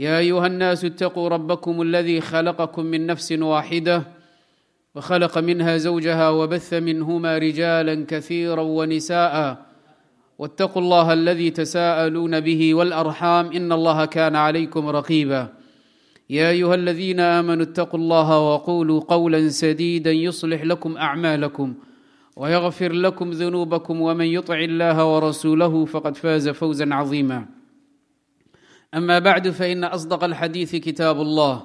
ya ayuha الnaasu اtaquu rabakm اladii khalaqakm min nafsi waaxida wkhalaqa minha zawjaha wbaha minhma rijaala kahiira wnisaءa wاtaquu اllaha اladii tsa'aluuna bih wاlarxam in اllaha kana عlaykm raqiba ya ayuha اladina amanuu اtaquu اllaha wquluu qwla sadida yuslix lakm acmaalakm wyغfir lakm dunuubakm wman yuطc اllaha wrasuulahu faqad faaza fawza cظima اما بعد فان اصدق الحديث كتاب الله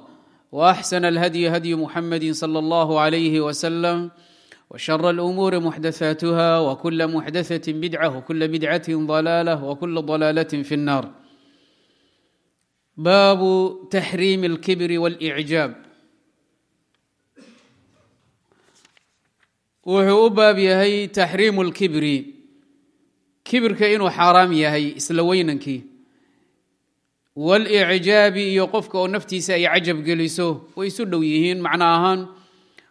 واحسن الهدي هدي محمد صلى الله عليه وسلم وشر الامور محدثاتها وكل محدثه بدعه وكل بدعه ضلاله وكل ضلاله في النار باب تحريم الكبر والاعجاب wuxuu u baab yahay taxriimu lkibri kibirka inuu xaaraam yahay isla weynankii walicjaabi iyo qofka oo naftiisa ay cajab geliso way isu dhow yihiin macno ahaan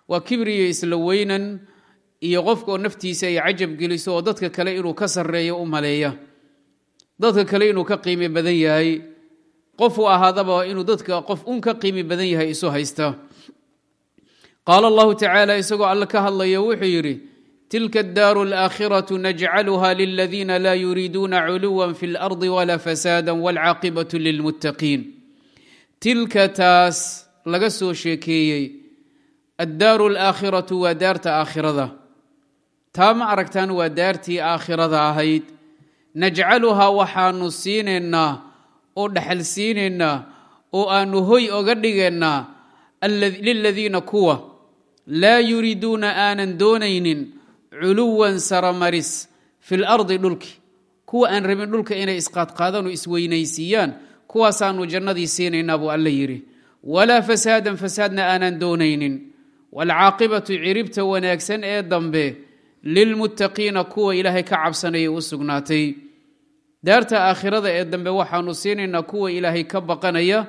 waa kibri iyo isla weynan iyo qofka oo naftiisa ay cajab geliso oo dadka kale inuu ka sarreeyo u maleeya. Dadka kale inuu ka qiimi badan yahay qofuu ahaadaba inuu dadka qof un ka qiimi badan yahay isu haysta. Qaala allahu tacaala isagoo alle ka hadlaya wuxuu yidhi tilka addaaru alaakhiratu najcaluha liladiina laa yuriiduuna culuwa fi lardi walaa fasaada walcaaqibatu lilmuttaqiin tilka taas laga soo sheekeeyey addaaru alaakhiratu waa daarta aakhirada taa ma aragtaan waa daartii aakhirada ahayd najcaluhaa waxaanu siinaynaa oo dhaxal siinaynaa oo aanu hoy oga dhigaynaa liladiina kuwa laa yuriiduuna aanan doonaynin culuwan saramaris fi lardi dhulki. Kuwa aan rabin dhulka inay isqaadqaadaan oo isweynaysiiyaan kuwaasaanu jannadii siinaynaa buu alla yidhi walaa fasaadan fasaadna aanan doonaynin. Waalcaaqibatu ciribta wanaagsan ee dambe lilmuttaqiina kuwa ilaahay ka cabsanaya u sugnaatay. Daarta aakhirada ee dambe waxaanu siinaynaa kuwa ilaahay ka baqanaya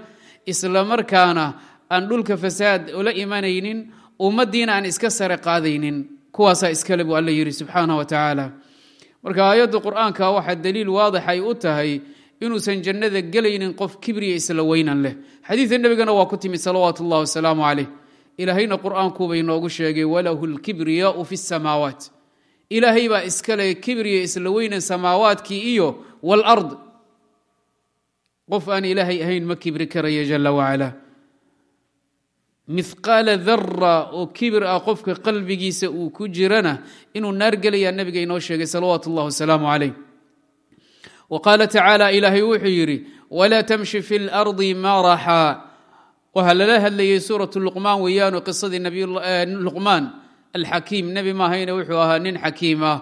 islamarkaana aan dhulka fasaad ula imanaynin ummaddiina aan iska sare qaadaynin kuwaasaa iskale buu alla yidhi subxaanah wa tacaala. Marka aayadda qur'aanka waxaa daliil waadix ay u tahay inuusan jannada gelaynin qof kibriya isla weynan leh. Xadiidka nebigana waa ku timid salawaatu ullahi wasalaamu calayh. Ilaahayna qur'aankuuba inoogu sheegay walahu lkibriyaau fi samaawaat. Ilaahay baa iskale kibriya isla weynan samaawaadkii iyo walard qof aan ilaahay ahayn ma kibri karaya jala wacala mihqaala dara oo kibir ah qofka qalbigiisa uu ku jirana inuu naar gelayaa nabiga inoo sheegay salawaatu ullahi wasalaamu calayh. Wa qaala tacaala ilaahay wuxuu yidhi walaa tamshi fi lardi maraxa. Waxaa lala hadlayay suuratu luqmaan weeyaanu qisadii luqmaan alxakiim. Nebi maahayne wuxuu ahaa nin xakiim ah.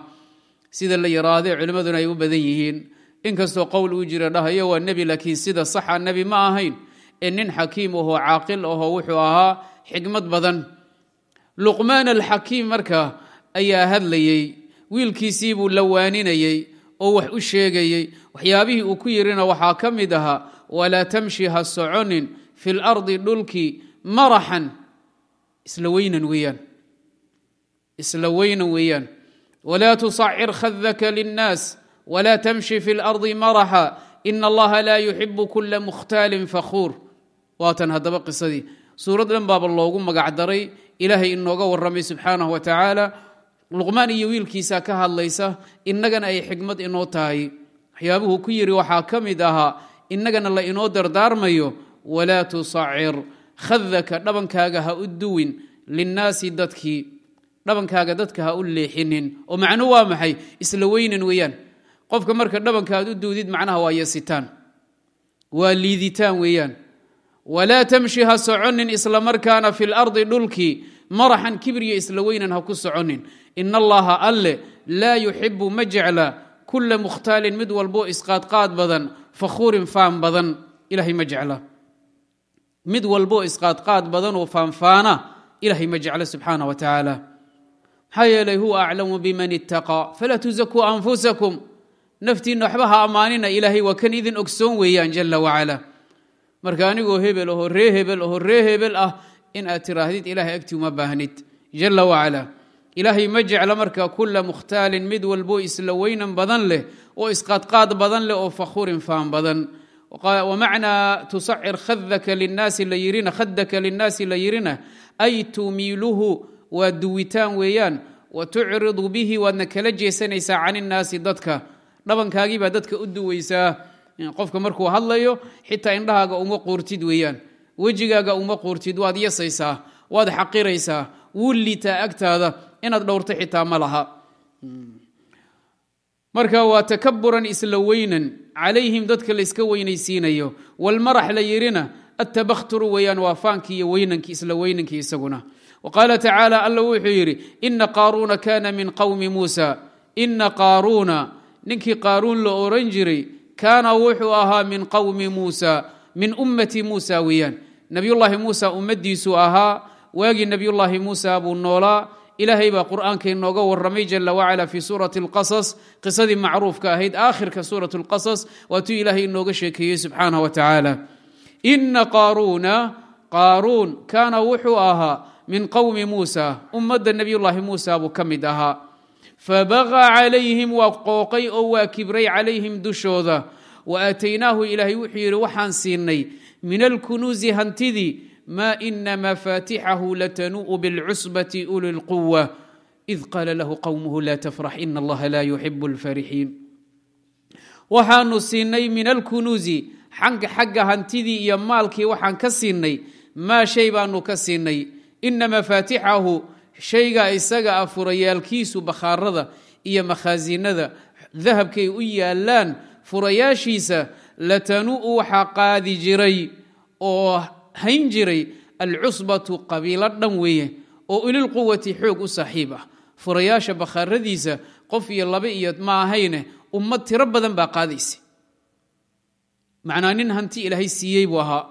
Sida la yaraade culimmaduna ay u badan yihiin. Inkastoo qowl uu jira dhahayo waa nebi laakiin sida saxa nebi ma ahayn ee nin xakiim ahoo caaqil ahoo wuxuu ahaa xikmad badan. Luqmaan alxakiim marka ayaa hadlayey wiilkiisiibuu la waaninayey oo wax u sheegayey waxyaabihii uu ku yirina waxaa ka mid ahaa walaa tamshi ha soconin fi lardi dhulkii maraxan. Isla weynan weeyaan. Isla weynan weeyaan. Walaa tusacir khadaka linnaas walaa tamshi fi lardi maraxa. Ina allaha laa yuxibu kula mukhtaalin fakhuur waatan haddaba qisadii. Suurad dhan baaba loogu magacdaray ilaahay inooga warramay subxaanahu wa tacaala luqmaan iyo wiilkiisa ka hadlaysa innagana ay xikmad inoo tahay. Waxyaabuhu ku yidhi waxaa ka mid ahaa innagana la inoo dardaarmayo walaa tusacir khadaka dhabankaaga ha u duwin linnaasi dadkii dhabankaaga dadka ha u leexinin. Oo macnu waa maxay? Isla weynan weeyaan. Qofka marka dhabanka aad u duudid macnaha waa yasitaan. Waa liiditaan weeyaan walaa tamshi ha soconin isla markaana fi lardi dhulkii maraxan kibriya isla weynan ha ku soconin. Ina allaha alle laa yuxibu ma jecla kula mukhtaalin mid walboo isqaadqaad badan fakhuurin faan badan ilahay ma jecla. Mid walboo isqaadqaad badan oo faanfaana ilahay ma jeclo subxaana wa tacaala. Maxaa yeelay huwa aclamu biman ittaqaa falaa tusakuu anfusakum. Naftiinna waxba ha ammaanina ilaahay waa kan idin ogsoon weeyaan jala wacala marka anigoo hebel ahoo ree hebel ahoo ree hebel ah in aad tiraahdid ilahay agtii uma baahnid. Jala wacala ilaahay ma jecla marka kula mukhtaalin mid walbo isla weynan badan leh oo isqaadqaad badan leh oo fakhurin faan badan. Wamacnaa tusacir khadaka linaasi la yirina khadaka linnaasi la yirina ay tumiiluhu waa duwitaan weeyaan. Wa tucridu bihi waadna kala jeesanaysaa can innaasi dadka. Dhabankaagii baa dadka u duweysaa qofka markuu hadlayo xitaa indhahaaga uma quurtid weeyaan. Wejigaaga uma quurtid waad yasaysaa waad xaqiraysaa wuu liitaa agtaada inaad dhowrto xitaa ma laha. Marka waa takaburan isla weynan calayhim dadka layska weynaysiinayo walmarax la yirina atabakhturu weeyaan waa faankii iyo isla weynankii isaguna. Waqaala tacaala alla wuxuu yidhi ina qaaruuna kana min qowmi muusa. Ina qaaruuna ninkii qaaruun la oran jiray kaana wuxuu ahaa min qowmi muusa min ummati muusa weeyaan. Nebiyullaahi muusa ummadiisuu ahaa waagii nebiyullaahi muusa buu noolaa. Ilaahay baa qur'aanka inooga warramay jala wacala fii suurati alqasas qisadii macruufka ahayd aakhirka suurat alqasas waatuu ilaahay inooga sheekeeyey subxaanah wa tacaala. Ina qaaruuna qaaruun kaana wuxuu ahaa min qowmi muusa. Ummadda nebiyullaahi muusa buu ka mid ahaa fabagaa calayhim waa qooqay oo waa kibray calayhim dushooda wa aataynaahu ilaahay wuxuu yidhi waxaan siinay min alkunuusi hantidii ma ina mafaatixahu latanuu'u bilcusbati uli lquwa id qaala lahu qowmuhu la tafrax ina allaha la yuxibu lfarixiin waxaanu siinay min alkunuusi xagga hantidii iyo maalkii waxaan ka siinay maa shay baanu ka siinay ina mafaatixahu shayga isaga ah furayaalkiisu bakhaarada iyo makhaasinada dahabkay u yaalaan furayaashiisa latanu'u waxaa qaadi jiray oo hayn jiray alcusbatu qabiilo dhan weeye oo ulilquwati xoog u saaxiib ah. Furayaasha bakhaaradiisa qof iyo laba iyo ma ahayne ummad tiro badan baa qaadaysa. Macnaa nin hanti ilaahay siiyey buu ahaa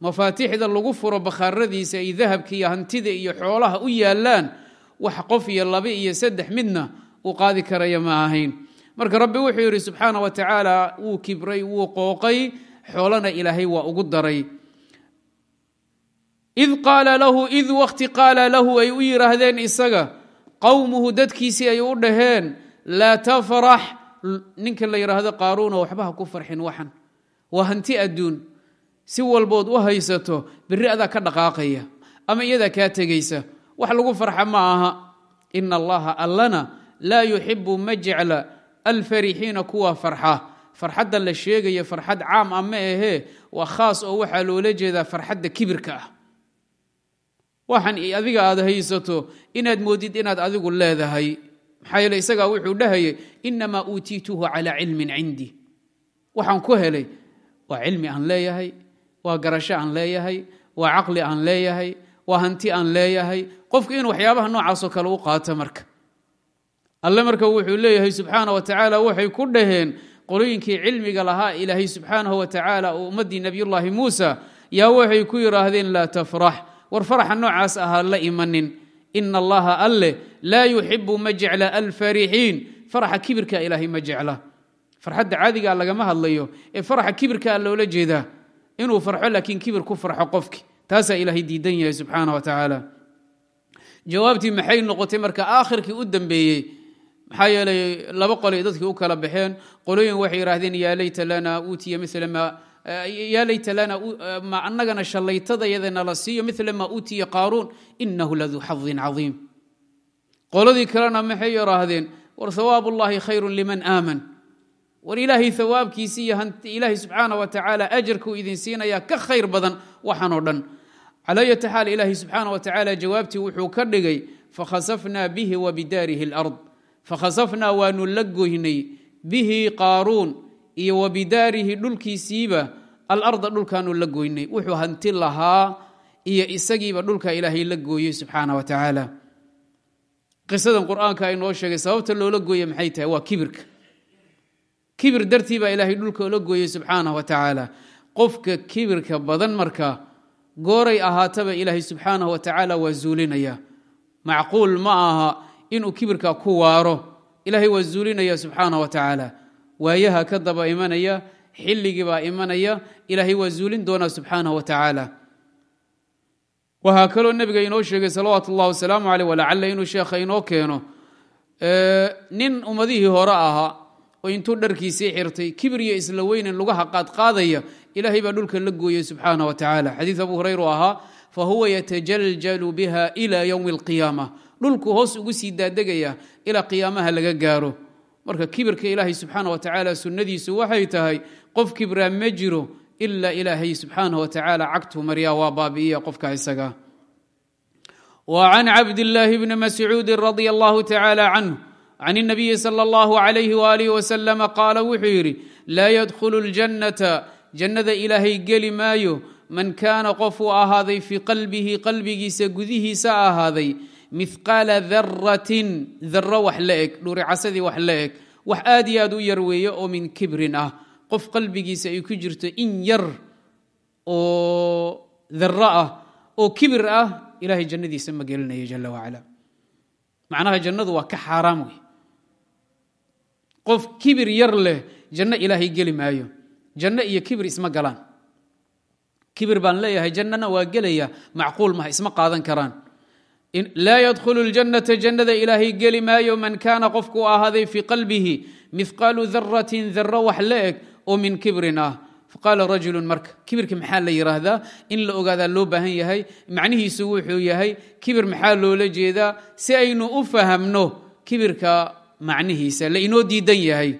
mafaatixda lagu furo bakhaaradiisa ay dahabka iyo hantida iyo xoolaha u yaalaan wax qof iyo laba iyo saddex midna uu qaadi karaya ma ahayn. Marka rabbi wuxuu yidhi subxaana wa tacaala wuu kibray wuu qooqay xoolana ilaahay waa ugu daray. Id qaala lahu id wakti qaala lahu ay u yidhaahdeen isaga qowmuhu dadkiisii ay u dhaheen laa tafrax. Ninka la yidhaahdo qaaruuna waxba ha ku farxin waxan waa hanti adduun si walbood u haysato berri adaa ka dhaqaaqaya ama iyadaa kaa tegaysa wax lagu farxa ma aha. Ina allaha allana laa yuxibu ma jecla alfarixiina kuwa farxa. Farxadda la sheegaya farxad caam ah ma ahee waa khaas oo waxaa loola jeedaa farxadda kibirka ah. Waxaan adiga aad haysato inaad moodid inaad adigu leedahay. Maxaa yeele isagaa wuxuu dhahayay inamaa uutiituhu calaa cilmin cindii waxaan ku helay waa cilmi aan leeyahay waa garasho aan leeyahay waa caqli aan leeyahay waa hanti aan leeyahay. Qofku inuu waxyaabaha noocaasoo kale u qaato marka. Alle marka wuxuu leeyahay subxaana wa tacaala waxay ku dhaheen qolooyinkii cilmiga lahaa ilaahay subxaanahu wa tacaala oo ummaddii nebiyullaahi muusa. Yaa waxay ku yidhaahdeen laa tafrax. War faraxa noocaas ahaa la imanin. Ina allaha alle laa yuxibu ma jecla alfarixiin. Faraxa kibirka ilaahay ma jecla. Farxadda caadigaa lagama hadlayo ee faraxa kibirkaa loola jeedaa inuu farxo laakiin kibir ku farxo qofki. Taasaa ilaahay diidan yahay subxaana wa tacaala jawaabtii maxay noqotay marka aakhirkii u dambeeyey? Maxaa yeelay laba qolay dadkii u kala baxeen. Qolooyin waxay yidhahdeen yaa layta lana uutiya mila ma yaa layta lana ma annagana shallaytadayada nala siiyo mila ma uutiya qaaruun inahu laduu xadin cadiim. Qoladii kalena maxay yidhaahdeen? War hawaab ullahi khayru liman aaman war ilaahay hawaabkiisi iyo ilaahay subxaana wa tacaala ajarkuu idin siinayaa ka khayr badan waxaan oo dhan. Calaa yati xaal ilaahay subxaana wa tacaala jawaabtii wuxuu ka dhigay fakhasafnaa bihi wa bidaarihi alard. Fakhasafnaa waanu la goynay bihi qaaruun iyo wa bidaarihi dhulkiisiiba alarda dhulkaanu la goynay. Wuxuu hanti lahaa iyo isagiiba dhulka ilaahay la gooyey subxaana wa tacaala qisadan qur'aanka aynoo sheegay sababta loola gooye maxay tahay? Waa kibirka kibir dartii baa ilaahay dhulka ola gooyey subxaanah wa tacaala. Qofka kibirka badan marka gooray ahaataba ilaahay subxaanahu wa tacaala waa zuulinaya. Macquul ma aha inuu kibirka ku waaro. Ilaahay waa zuulinaya subxaanah wa tacaala. Waayaha ka daba imanaya xilligii baa imanaya ilaahay waa zuulin doonaa subxaanah wa tacaala. Waxaa kaloo nebiga inoo sheegay salawaatu ullahi wasalaamu caleyh walacalla inuu sheekha inoo keeno nin ummadihii hore ahaa oo intuu dharkiisii xirtay kibir iyo isla weynan lugaha qaadqaadaya ilaahay baa dhulka la gooyey subxaanah wa tacaala. Xadiid abu hurayru ahaa fa huwa yatajaljalu biha ila ywmi alqiyaama. Dhulku hoos ugu sii daadegaya ilaa qiyaamaha laga gaaro. Marka kibirka ilaahay subxaana wa tacaala sunnadiisu waxay tahay qof kibraa ma jiro ilaa ilaahay subxaanah wa tacaala cagtuu maryaa waa baabi'iya qofka isaga. Wa can cabdillaahi bni mascuudi radia allahu tacaala canhu can الnabiyi salى اllahu عalayh waalih waslm qaala wuxuu yidhi laa yadkhulu اljannata jannada ilaahay geli maayo man kaana qofuu ahaaday fii qalbihi qalbigiisa gudihiisa ahaaday mihqaala daratin daro wax la eg dhuricasadii wax la eg wax aad iyo aad u yar weeye oo min kibrin ah qof qalbigiisa ay ku jirto in yar oo daro ah oo kibir ah ilahay jannadiisa ma gelinaya jala wacala macnaha jannadu waa ka xaaraam wey qof kibir yar leh janno ilaahay geli maayo. Janno iyo kibir isma galaan. Kibir baan leeyahay jannana waa gelaya macquul maha isma qaadan karaan. Laa yadkhulu ljannata jannada ilaahay geli maayo man kaana qofku ahaaday fii qalbihi mihqaalu daratin daro wax la eg oo min kibrin ah. Faqaala rajulu marka kibirka maxaa la yidhaahdaa in la ogaadaa loo baahan yahay macnihiisu wuxuu yahay kibir maxaa loola jeedaa? Si aynu u fahamno kibirka macnihiisa la inoo diidan yahay.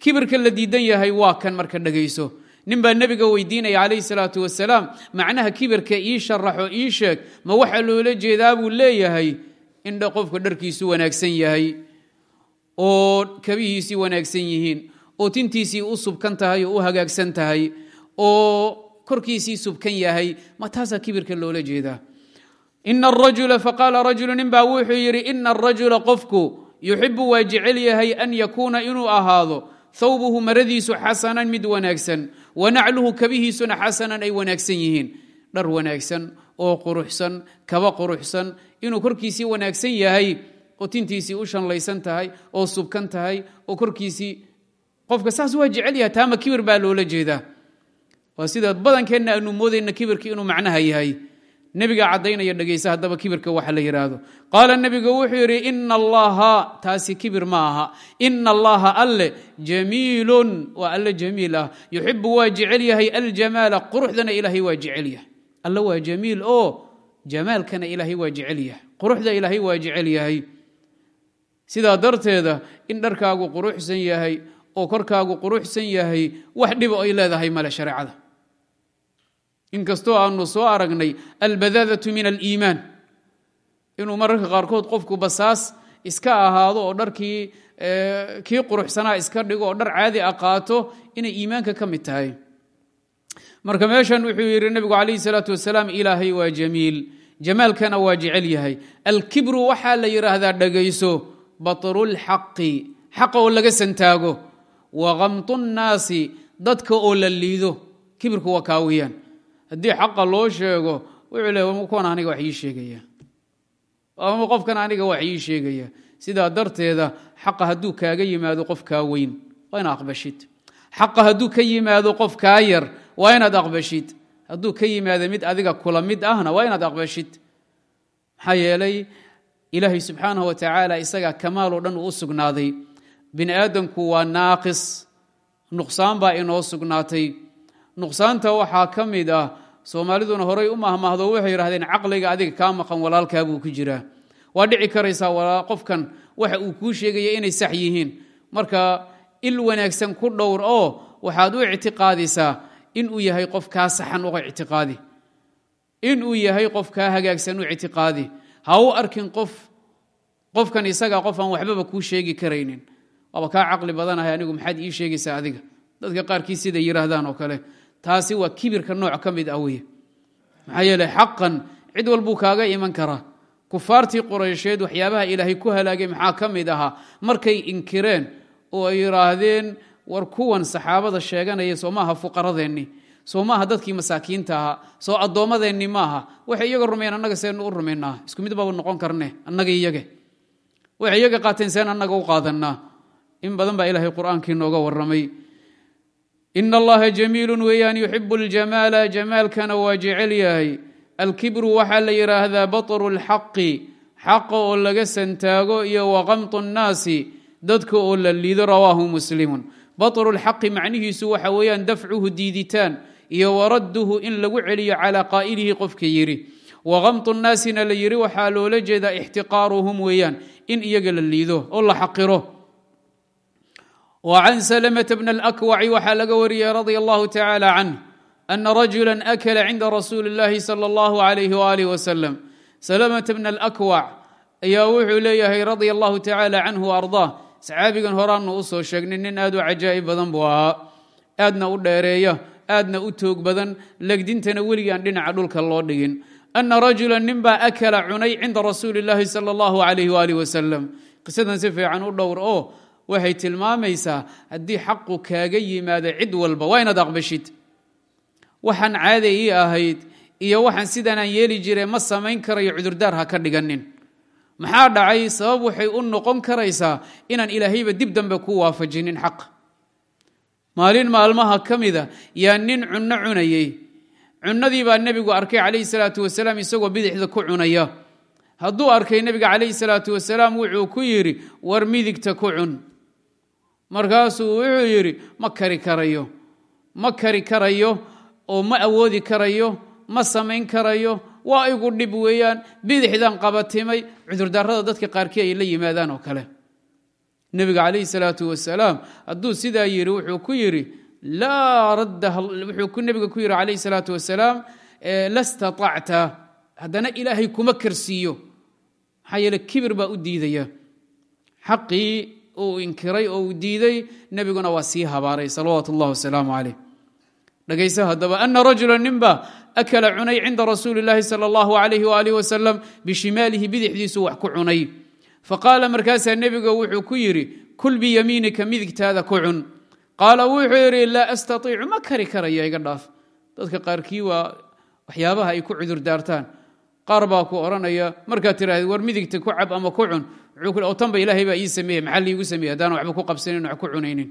Kibirka la diidan yahay waa kan marka dhegayso nin baa nebiga weydiinaya calayhi salaatu wasalaam macnaha kibirka ii sharaxo ii sheeg ma waxa loola jeedaa buu leeyahay indha qofka dharkiisu wanaagsan yahay? Oo kabihiisii wanaagsan yihiin oo tintiisii u subkan tahay oo u hagaagsan tahay oo korkiisii subkan yahay ma taasaa kibirka loola jeedaa? Ina arajula faqaala rajulu nin baa wuxuu yidhi ina arajula qofku yuxibu waa jecel yahay an yakuuna inuu ahaado thawbuhu maradiisu xasanan mid wanaagsan wanacluhu kabihiisuna xasanan ay wanaagsan yihiin. Dhar wanaagsan oo quruxsan kaba quruxsan inuu korkiisii wanaagsan yahay oo tintiisii u shanlaysan tahay oo subkan tahay oo korkiisii qofka saas waa jecel yahay taama kibir baa loola jeedaa. Waa sida badankeenna aanu moodayna kibirka inuu macnaha yahay nebigaa caddaynaya dhegaysa haddaba kibirka waxa la yidhaahdo qaala nebigu wuxuu yidhi ina allaha taasi kibir ma aha ina allaha alle jamiilun waa alle jamiil ah. Yuxibu waa jecel yahay aljamaala quruxdana ilaahay waa jecel yahay. Alle waa jamiil oo jamaalkana ilaahay waa jecel yahay. Quruxda ilaahay waa jecel yahay. Sidaa darteeda in dharkaagu quruxsan yahay oo korkaagu quruxsan yahay wax dhibo ay leedahay male shareecada inkastoo aanu soo aragnay albadaadatu min aliimaan. Inuu mararka qaarkood qofku basaas iska ahaado oo dharkii kii quruxsanaa iska dhigo oo dhar caadi a qaato inay iimaanka ka mid tahay. Marka meeshan wuxuu yidhi nebigu calayhi salaatu wasalaam ilaahay waa jamiil. Jamaalkana waa jecel yahay. Alkibru waxaa la yidhaahdaa dhegayso batrulxaqi xaqa oo laga santaago. Wa kamtu nnaasi dadka oo la liido. Kibirku waa kaa weyaan haddii xaqa loo sheego wuxuu le kuwan aniga wax ii sheegaya. Ama qofkan aniga wax ii sheegaya. Sidaa darteeda xaqa hadduu kaaga yimaado qof weyn waa inaad aqbashid. Xaqa hadduu ka yimaado qof kaa yar waa inaad aqbashid. Hadduu ka yimaado mid adiga kula mid ahna waa inaad aqbashid. Maxaa yeelay ilaahay subxaanah wa tacaala isagaa kamaaloo dhan uu u sugnaaday. Bini aadamku waa naaqis. Nuqsaan baa inoo sugnaatay nuqsaanta waxaa ka mid ah soomaaliduna horay u mahmaahdo waxay yidhahdeen caqliga adiga kaa maqan walaalkaa buu ku jiraa. Waa dhici karaysaa qofkan waxa uu kuu sheegaya inay sax yihiin. Marka il wanaagsan ku dhowr oo waxaad u ictiqaadisaa inuu yahay qof kaa saxan uga ictiqaadi. Inuu yahay qof kaa hagaagsan u ictiqaadi. Ha u arkin qof qofkan isaga qof aan waxbaba kuu sheegi karaynin. Waaba kaa caqli badanahay anigu maxaad ii sheegaysaa adiga? Dadka qaarkii siday yidhaahdaan oo kale taasi waa kibirka nooc ka mid ah weye maxaa yeele xaqan cid walbuu kaaga iman karaa. Kufaartii quraysheed waxyaabaha ilaahay ku halaagay maxaa ka mid ahaa? Markay inkireen oo ay yidhaahdeen war kuwan saxaabada sheeganaya soo maaha fuqaradeenni soo maaha dadkii masaakiinta ahaa soo addoommadeenni maaha waxay iyaga rumeeyeen annaga seenu u rumaynaa isku mid noqon karne annaga iyage waxay iyaga qaateen seen annaga u qaadanaa in badan baa ilaahay qur'aankii nooga warramay ina allaha jamiilun weeyaan yuxibu ljamaala jamaalkana waa jecel yahay alkibru waxaa la yidhaahdaa batru lxaqi xaqa oo laga santaago iyo waqamtu nnaasi dadka oo la liido rawaahu muslimun batru lxaqi macnihiisu waxa weeyaan dafcuhu diiditaan iyo waradduhu in lagu celiyo calaa qaa'ilihi qofka yidhi waqamtu nnaasina la yidhi waxaa loola jeedaa ixtiqaaruhum weeyaan in iyaga la liido oo la xaqiro وعن سلمة بن الأكوع waxaa laga wariyey رضي الله تعالى عنه أن رجuلا أkل عnda رsuuل اللahi صلى الله عليه وآله وسلم سلمة بن الأكوع ayaa wuxuu leeyahay رضي الله تعالى عنه وأرضاه saxaabigan horaanu usoo sheegnay nin aad u cajaa'ib badan buu ahaa aadna u dheereeya aadna u toog badan legdintana weligaan dhinaca dhulka loo dhigin أna رaجuلا nin baa أkla cunay cinda rasuuli الlahi salى الlaه عليه وآله وسلم qisadan si fiican u dhowr oo waxay tilmaamaysaa haddii xaqu kaaga yimaado cid walba waa inaad aqbashid. Waxaan caada ii ahayd iyo waxaan sidanaan yeeli jiray ma samayn karayo cudurdaar ha ka dhiganin maxaa dhacay? Sabab waxay u noqon karaysaa inaan ilaahayba dib dambe ku waafajinin xaq. Maalin maalmaha ka mida yaa nin cunno cunayey. Cunnadii baa nebigu arkay calayhi salaatu wasalaam isagoo bidixda ku cunaya. Hadduu arkay nebiga calayhi salaatu wasalaam wuxuu ku yidhi war midigta ku cun markaasuu wuxuu yidhi ma kari karayo ma kari karayo oo ma awoodi karayo ma samayn karayo waa igu dhib weeyaan bidixdan qabatimay. Cudurdaarada dadka qaarkii ay la yimaadaan oo kale. Nebiga calayhi salaatu wasalaam hadduu sidaa yidhi wuxuu ku yidhi laa raddaha wuxuu nebiga ku yidhi calayhi salaatu wasalaam la staطacta haddana ilaahay kuma karsiiyo. Maxaa yeele kibir baa u diidaya. Xaqii uu inkiray oo uu diiday nebiguna waa sii habaaray salawaatu اllah wasalaamu calayh dhegaysa haddaba ana rajula ninba akala cunay cinda rasuuli اllahi salى اllahu alayh waalih wasalam bishimaalihi bidixdiisu wax ku cunay faqaala markaasaa nebiga wuxuu ku yidhi kul biyamiinika midigtaada ku cun qaala wuxuu yidhi laa astaiicu ma kari karaya iga dhaaf dadka qaarkii waa waxyaabaha ay ku cudur daartaan qaar baa ku odhanaya markaad tiraahda war midigta ku cab ama ku cun oo tanba ilaahay baa ii sameeye maxaa liigu sameeye haddaan waxba ku qabsanin wax ku cunaynin.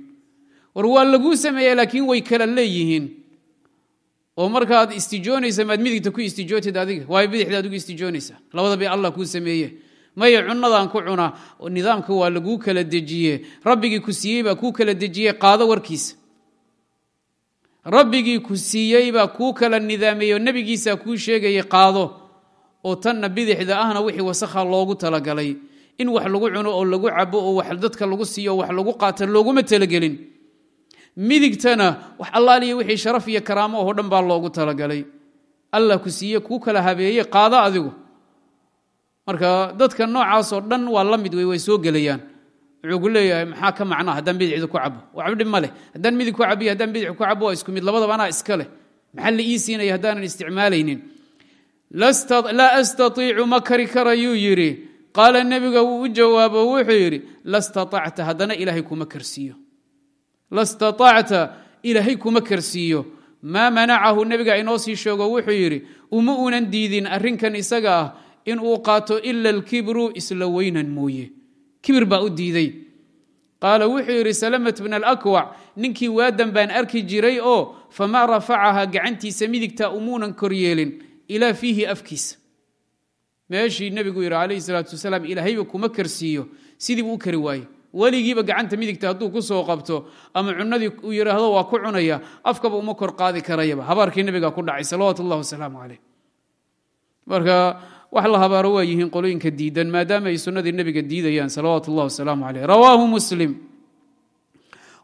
War waa laguu sameeya laakiin way kala leeyihiin. Oo markaad istijoonaysa maad midigta ku istijootid adiga waayo bidixda adigu istijoonaysa. Labada allah kuu sameeye maya cunadaan ku cunaa nidaamka waa laguu kala dejiye rabbigii ku siiyey baa kuu kala dejiye qaado warkiisa. Rabbigii ku siiyey baa kuu kala nidaameeyo nebigiisaa kuu sheegayay qaado. Oo tanna bidixda ahna wixii wasakha loogu talagalay in wax lagu cuno oo lagu cabo oo wax dadka lagu siiyo wax lagu qaata looguma talagelin. Midigtana wax allaaliya wixii sharaf iyo karaamo oo dhan baa loogu talagalay. Allah ku siiye kuu kala habeeye qaado adigu. Marka dadka noocaasoo dhan waa la mid wey way soo gelayaan. Wuxuu ku leeyahay maxaa ka macnaa haddaan bidixda ku cabo. Waxba ma leh. Haddaan midig ku cabiyo haddaan bidix ku cabo waa isku mid. Labadaba iska leh. Maxaa la ii siinaya haddaanan isticmaalaynin? Laa astaiicu ma kari karayuu yidhi qaala nebiga wuu u jawaabo wuxuu yidhi lastaacta haddana ilaahay kuma karsiiyo. Lastaacta ilaahay kuma karsiiyo. Maa manacahu nebiga inoo sii sheego wuxuu yidhi uma unan diidin arrinkan isaga ah in uu qaato ila alkibru isla weynan mooye kibir baa u diiday. Qaala wuxuu yidhi salamat bn alakwac ninkii waadan baan arki jiray oo famaa rafacaha gacantiisa midigta umuunan koryeelin ilaa fiihi afkiisa meeshii nebigu yidhi calayhi salaatu wasalaam ilaahayba kuma karsiiyo. Sidiibu u kari waaye weligiiba gacanta midigta hadduu ku soo qabto ama cunadii uu yidhaahdo waa ku cunaya afkaba uma kor qaadi karayaba. Habaarkii nebiga ku dhacay salawaatu ullah wasalaamu caleyh marka wax la habaaro waa yihiin qolooyinka diidan maadaama ay sunnadii nebiga diidayaan salawaatu ullah wasalaamu caleyh rawaahu muslim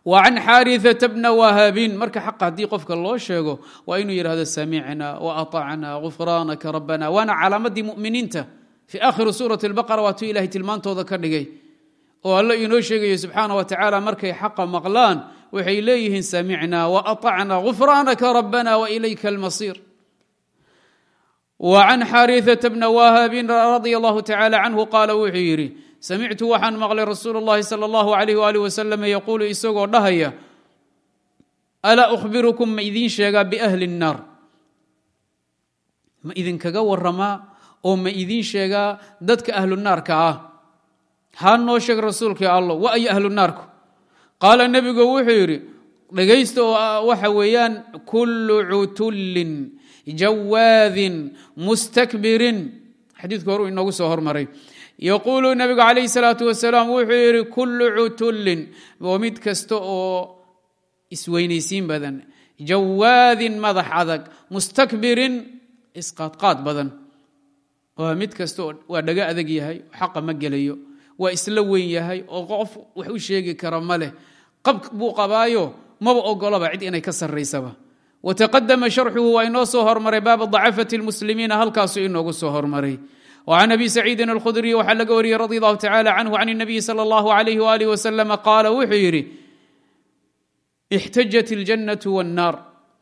wa can xaariثata bna wahaabin marka xaqa haddii qofka loo sheego waa inuu yidhahdo samicna waatacna gufraanaka rabbana waana calaamadii muminiinta fii aakhiri suurati اlbaqara waatuu ilahay tilmaantooda ka dhigay oo alla inoo sheegayo subxaana wa tacaala markay xaqa maqlaan waxay leeyihiin samicna waatacna gufraanaka rabbana wailayka almasiir wa can xaariثata bna wahaabin radia allahu tacala canhu qaala wuxuu yidhi samictu waxaan maqlay rasuul اllahi salى اllahu alayh ali wasalam yaquulu isagoo dhahaya alaa ukhbirukum ma idiin sheegaa biahli الnaar ma idinkaga waramaa oo ma idiin sheegaa dadka ahlunaarka ah haa noo sheeg rasuulkii allo wa ay ahlunaarku qaala nebigu wuxuu yidhi dhegaysta oo waxa weeyaan kullu cutullin jawaadin mustakbirin xadiidku horu inoogu soo hormaray yaquulu nebigu calayhi salaatu wasalaam wuxuu yidhi kullu cutullin waa mid kasta oo isweynaysiin badan jawaadin madax adag mustakbirin isqaadqaad badan waa mid kasta waa dhaga adag yahay xaqa ma gelayo waa isla weyn yahay oo qof wax u sheegi kara ma leh qab buu qabaayo maba ogolaba cid inay ka sarraysaba wataqadama sharxuhu waa inoo soo hormaray baaba dacafati lmuslimiina halkaasuu inoogu soo hormaray وعن أbي سعيidi الkhudري waxaa laga wariyey radي الlه taعالى عnه عن النبي slى الlه عليه وaله وسلم qaala wuxuu yidhi اxtajaت الجنة والناar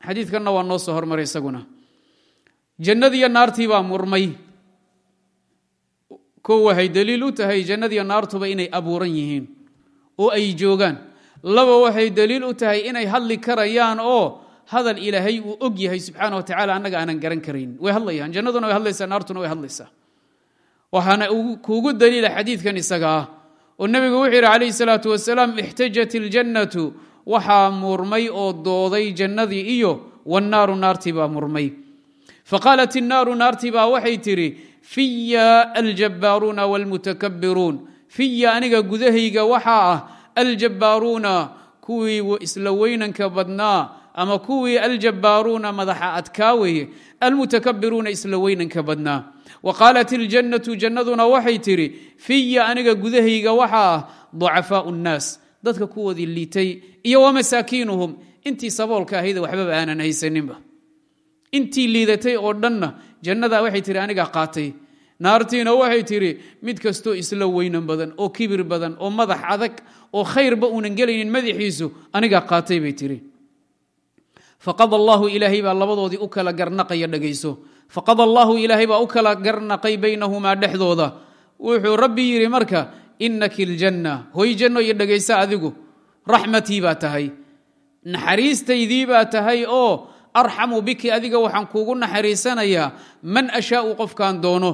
xadiidkanna waa noo soo hormaray isaguna jannadiiyo naartii baa murmay ko waxay daliil u tahay jannadiiyo naartuba inay abuuran yihiin oo ay joogaan laba waxay daliil u tahay inay hadli karayaan oo hadal ilaahay uu og yahay subxaana wa tacala annaga aanan garan karayn way hadlayaan jannaduna way hadlaysaa naartuna way hadlaysaa waxaana kuugu daliila xadiidkan isaga ah. Oo nebigu wuxuu yidhi calayhi salaatu wasalaam ixtajat iljannatu waxaa murmay oo dooday jannadii iyo wannaaru naartii baa murmay. Faqaalat innaaru naartii baa waxay tidhi fiya aljabbaaruuna waalmutakabbiruun. Fiya aniga gudahayga waxaa ah aljabbaaruuna kuwii isla weynanka badnaa ama kuwii aljabbaaruuna madaxa adkaa weeye almutakabbiruuna isla weynanka badnaa wa qaalat iljannatu jannaduna waxay tidhi fiya aniga gudahayga waxaa ah ducafaau nnaas dadka kuwoodii liitay iyo wamasaakiinuhum intii saboolka ahayda waxbaba aanan haysaninba. Intii liidatay oo dhanna jannada waxay tihi anigaa qaatay. Naartiina waxay tidhi mid kastoo isla weynan badan oo kibir badan oo madax adag oo khayrba uunan gelaynin madaxiisu anigaa qaatay bay tihi faqad allaahu ilaahay baa labadoodii u kala garnaqaya dhegayso faqad allaahu ilaahay baa u kala garnaqay baynahumaa dhexdooda. Wuxuu rabbi yidhi marka inaki ljanna hoy janno iyo dhegaysa adigu. Raxmatii baa tahay. Naxariistaydii baa tahay oo arxamu biki adiga waxaan kuugu naxariisanayaa man ashaau qofkaan doono.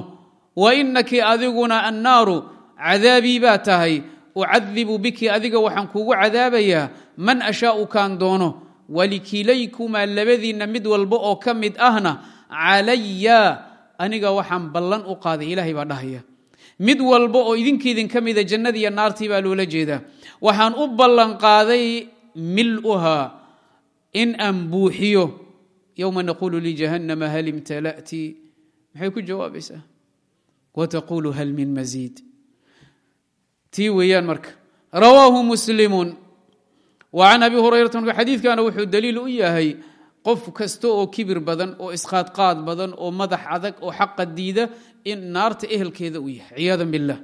Wa inaki adiguna annaaru cadaabii baa tahay. Ucadibu biki adiga waxaan kuugu cadaabayaa man ashaau kaan doono walikilaykumaa labadiinna mid walba oo ka mid ahna calaya aniga waxaan ballan u qaaday ilaahay baa dhahaya. Mid walba oo idinkiidin ka mida jannadiiyo naartii baa loola jeedaa. Waxaan u ballan qaaday miluhaa in aan buuxiyo. Yowma naquulu lijahannama hal imtala'ti? Maxay ku jawaabaysaa? Wataquulu hal min masiid tii weeyaan marka. Rawaahu muslimun an abi hurayraa xadiikana wuxuu daliil u yahay qof kasta oo kibir badan oo isqaadqaad badan oo madax adag oo xaqa diida in naarta ehelkeeda u yahay ciyaada bilah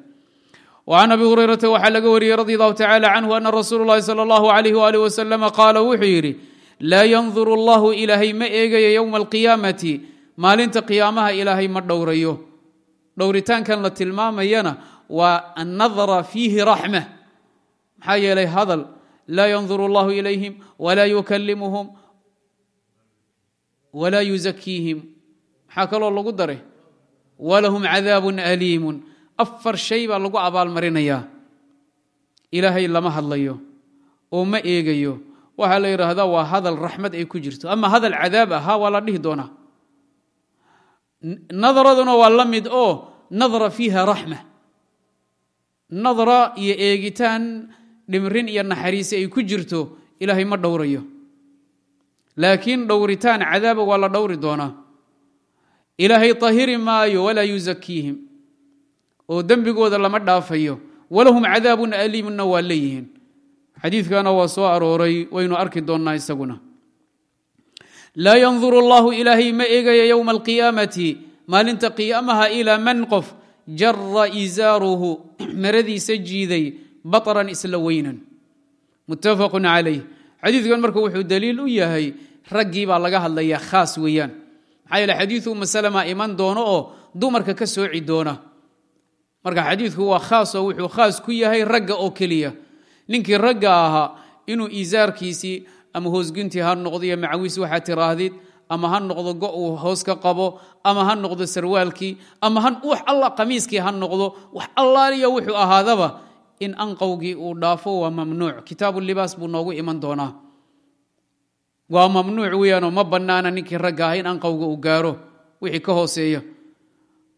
an abi hurarata waxaa laga wariyey radi alahu tacaala canhu ana rasuul lahi sal اllahu alayh ali waslm qaala wuxuu yidhi laa yandur allahu ilaahay ma eegayo ywma alqiyaamati maalinta qiyaamaha ilaahay ma dhowrayo dhowritaankan la tilmaamayana waa annadara fiihi raxma maxaa yeelay hadal laa yandur allahu ilayhim walaa yukalimuhum walaa yuzakiihim maxaa kaloo lagu daray walahum cadaabun aliimun afar shay baa lagu abaalmarinayaa ilaahay lama hadlayo oo ma eegayo waxaa la yidhaahdaa waa hadal raxmad ay ku jirto ama hadal cadaab ah ha waa la dhihi doonaa nadraduna waa la mid oo nadra fiiha raxma nadra iyo eegitaan dhimrin iyo naxariisi ay ku jirto ilaahay ma dhowrayo. Laakiin dhowritaan cadaaba waa la dhowri doonaa. Ilaahay tahiri maayo walaa yuzakiihim oo dembigooda lama dhaafayo. Walahum cadaabun aliimunna waa leeyihiin. Xadiidkana waa soo arooray waynu arki doonnaa isaguna. Laa yanduru allahu ilaahay ma eegaya yowma alqiyaamati maalinta qiyaamaha ilaa man qof jara izaaruhu maradiisa jiiday baطran isla weynan. Muttafaqu calayh. Xadiidkan marka wuxuu daliil u yahay raggii baa laga hadlaya khaas weeyaan. Maxaa yeele salama iman doono oo dumarka ka sooci doona. Marka xadiidku waa khaas oo wuxuu khaas ku yahay ragga oo keliya. Ninkii ragga ahaa inuu iisaarkiisii ama hoosgunti ha noqdo iyo waxaad tiraahdid ama ha noqdo go uu hoos ka qabo ama ha noqdo sarwaalkii ama wax alla qamiiskii ha noqdo wax allaaliya wuxuu ahaadaba in anqowgii uu dhaafo waa mamnuuc. Kitaabu libaas buu noogu iman doonaa. Waa mamnuuc weyaanoo ma bannaana ninkii ragga ah in anqowga uu gaaro wixii ka hooseeya.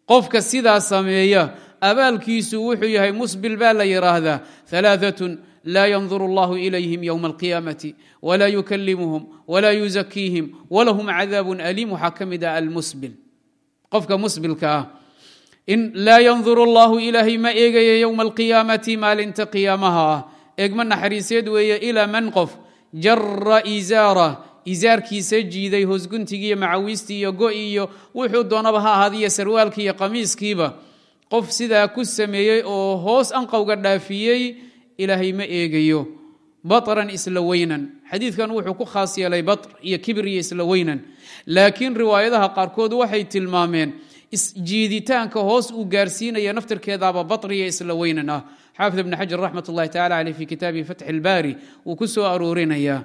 Qofka sidaa sameeya abaalkiisu wuxuu yahay musbil baa la yidhaahdaa alaaatun laa yanduru allahu ilayhim ywma alqiyaamati wlaa yukalimuhum wlaa yuzakiihim walahum cadaabun aliim. Waxaa ka mid ah almusbil. Qofka musbilka ah laa yanduru allahu ilaahay ma eegaya ywma alqiyaamati maalinta qiyaamaha. Ah eegma naxariiseed weeye ilaa man qof. Jara izaara. Izaarkiisa jiiday hoosguntigiiyo macawiistii iyo go iyo wuxuu doonaba ha ahaadiyo sarwaalkii iyo qamiiskiiba. Qof sidaa ku sameeyey oo hoos anqowga dhaafiyey ilaahay ma eegayo. Baran isla weynan. Xadiidkan wuxuu ku khaas yeelay batr iyo kibir isla weynan. Laakiin riwaayadaha qaarkood waxay tilmaameen isjiiditaanka hoos uu gaarsiinaya naftirkeedaaba batriya isla weynan ah xaafid ibn xajar raxmat ullahi tacala caleyh fi kitaabihi fatxi ilbaari wuu ku soo aroorinayaa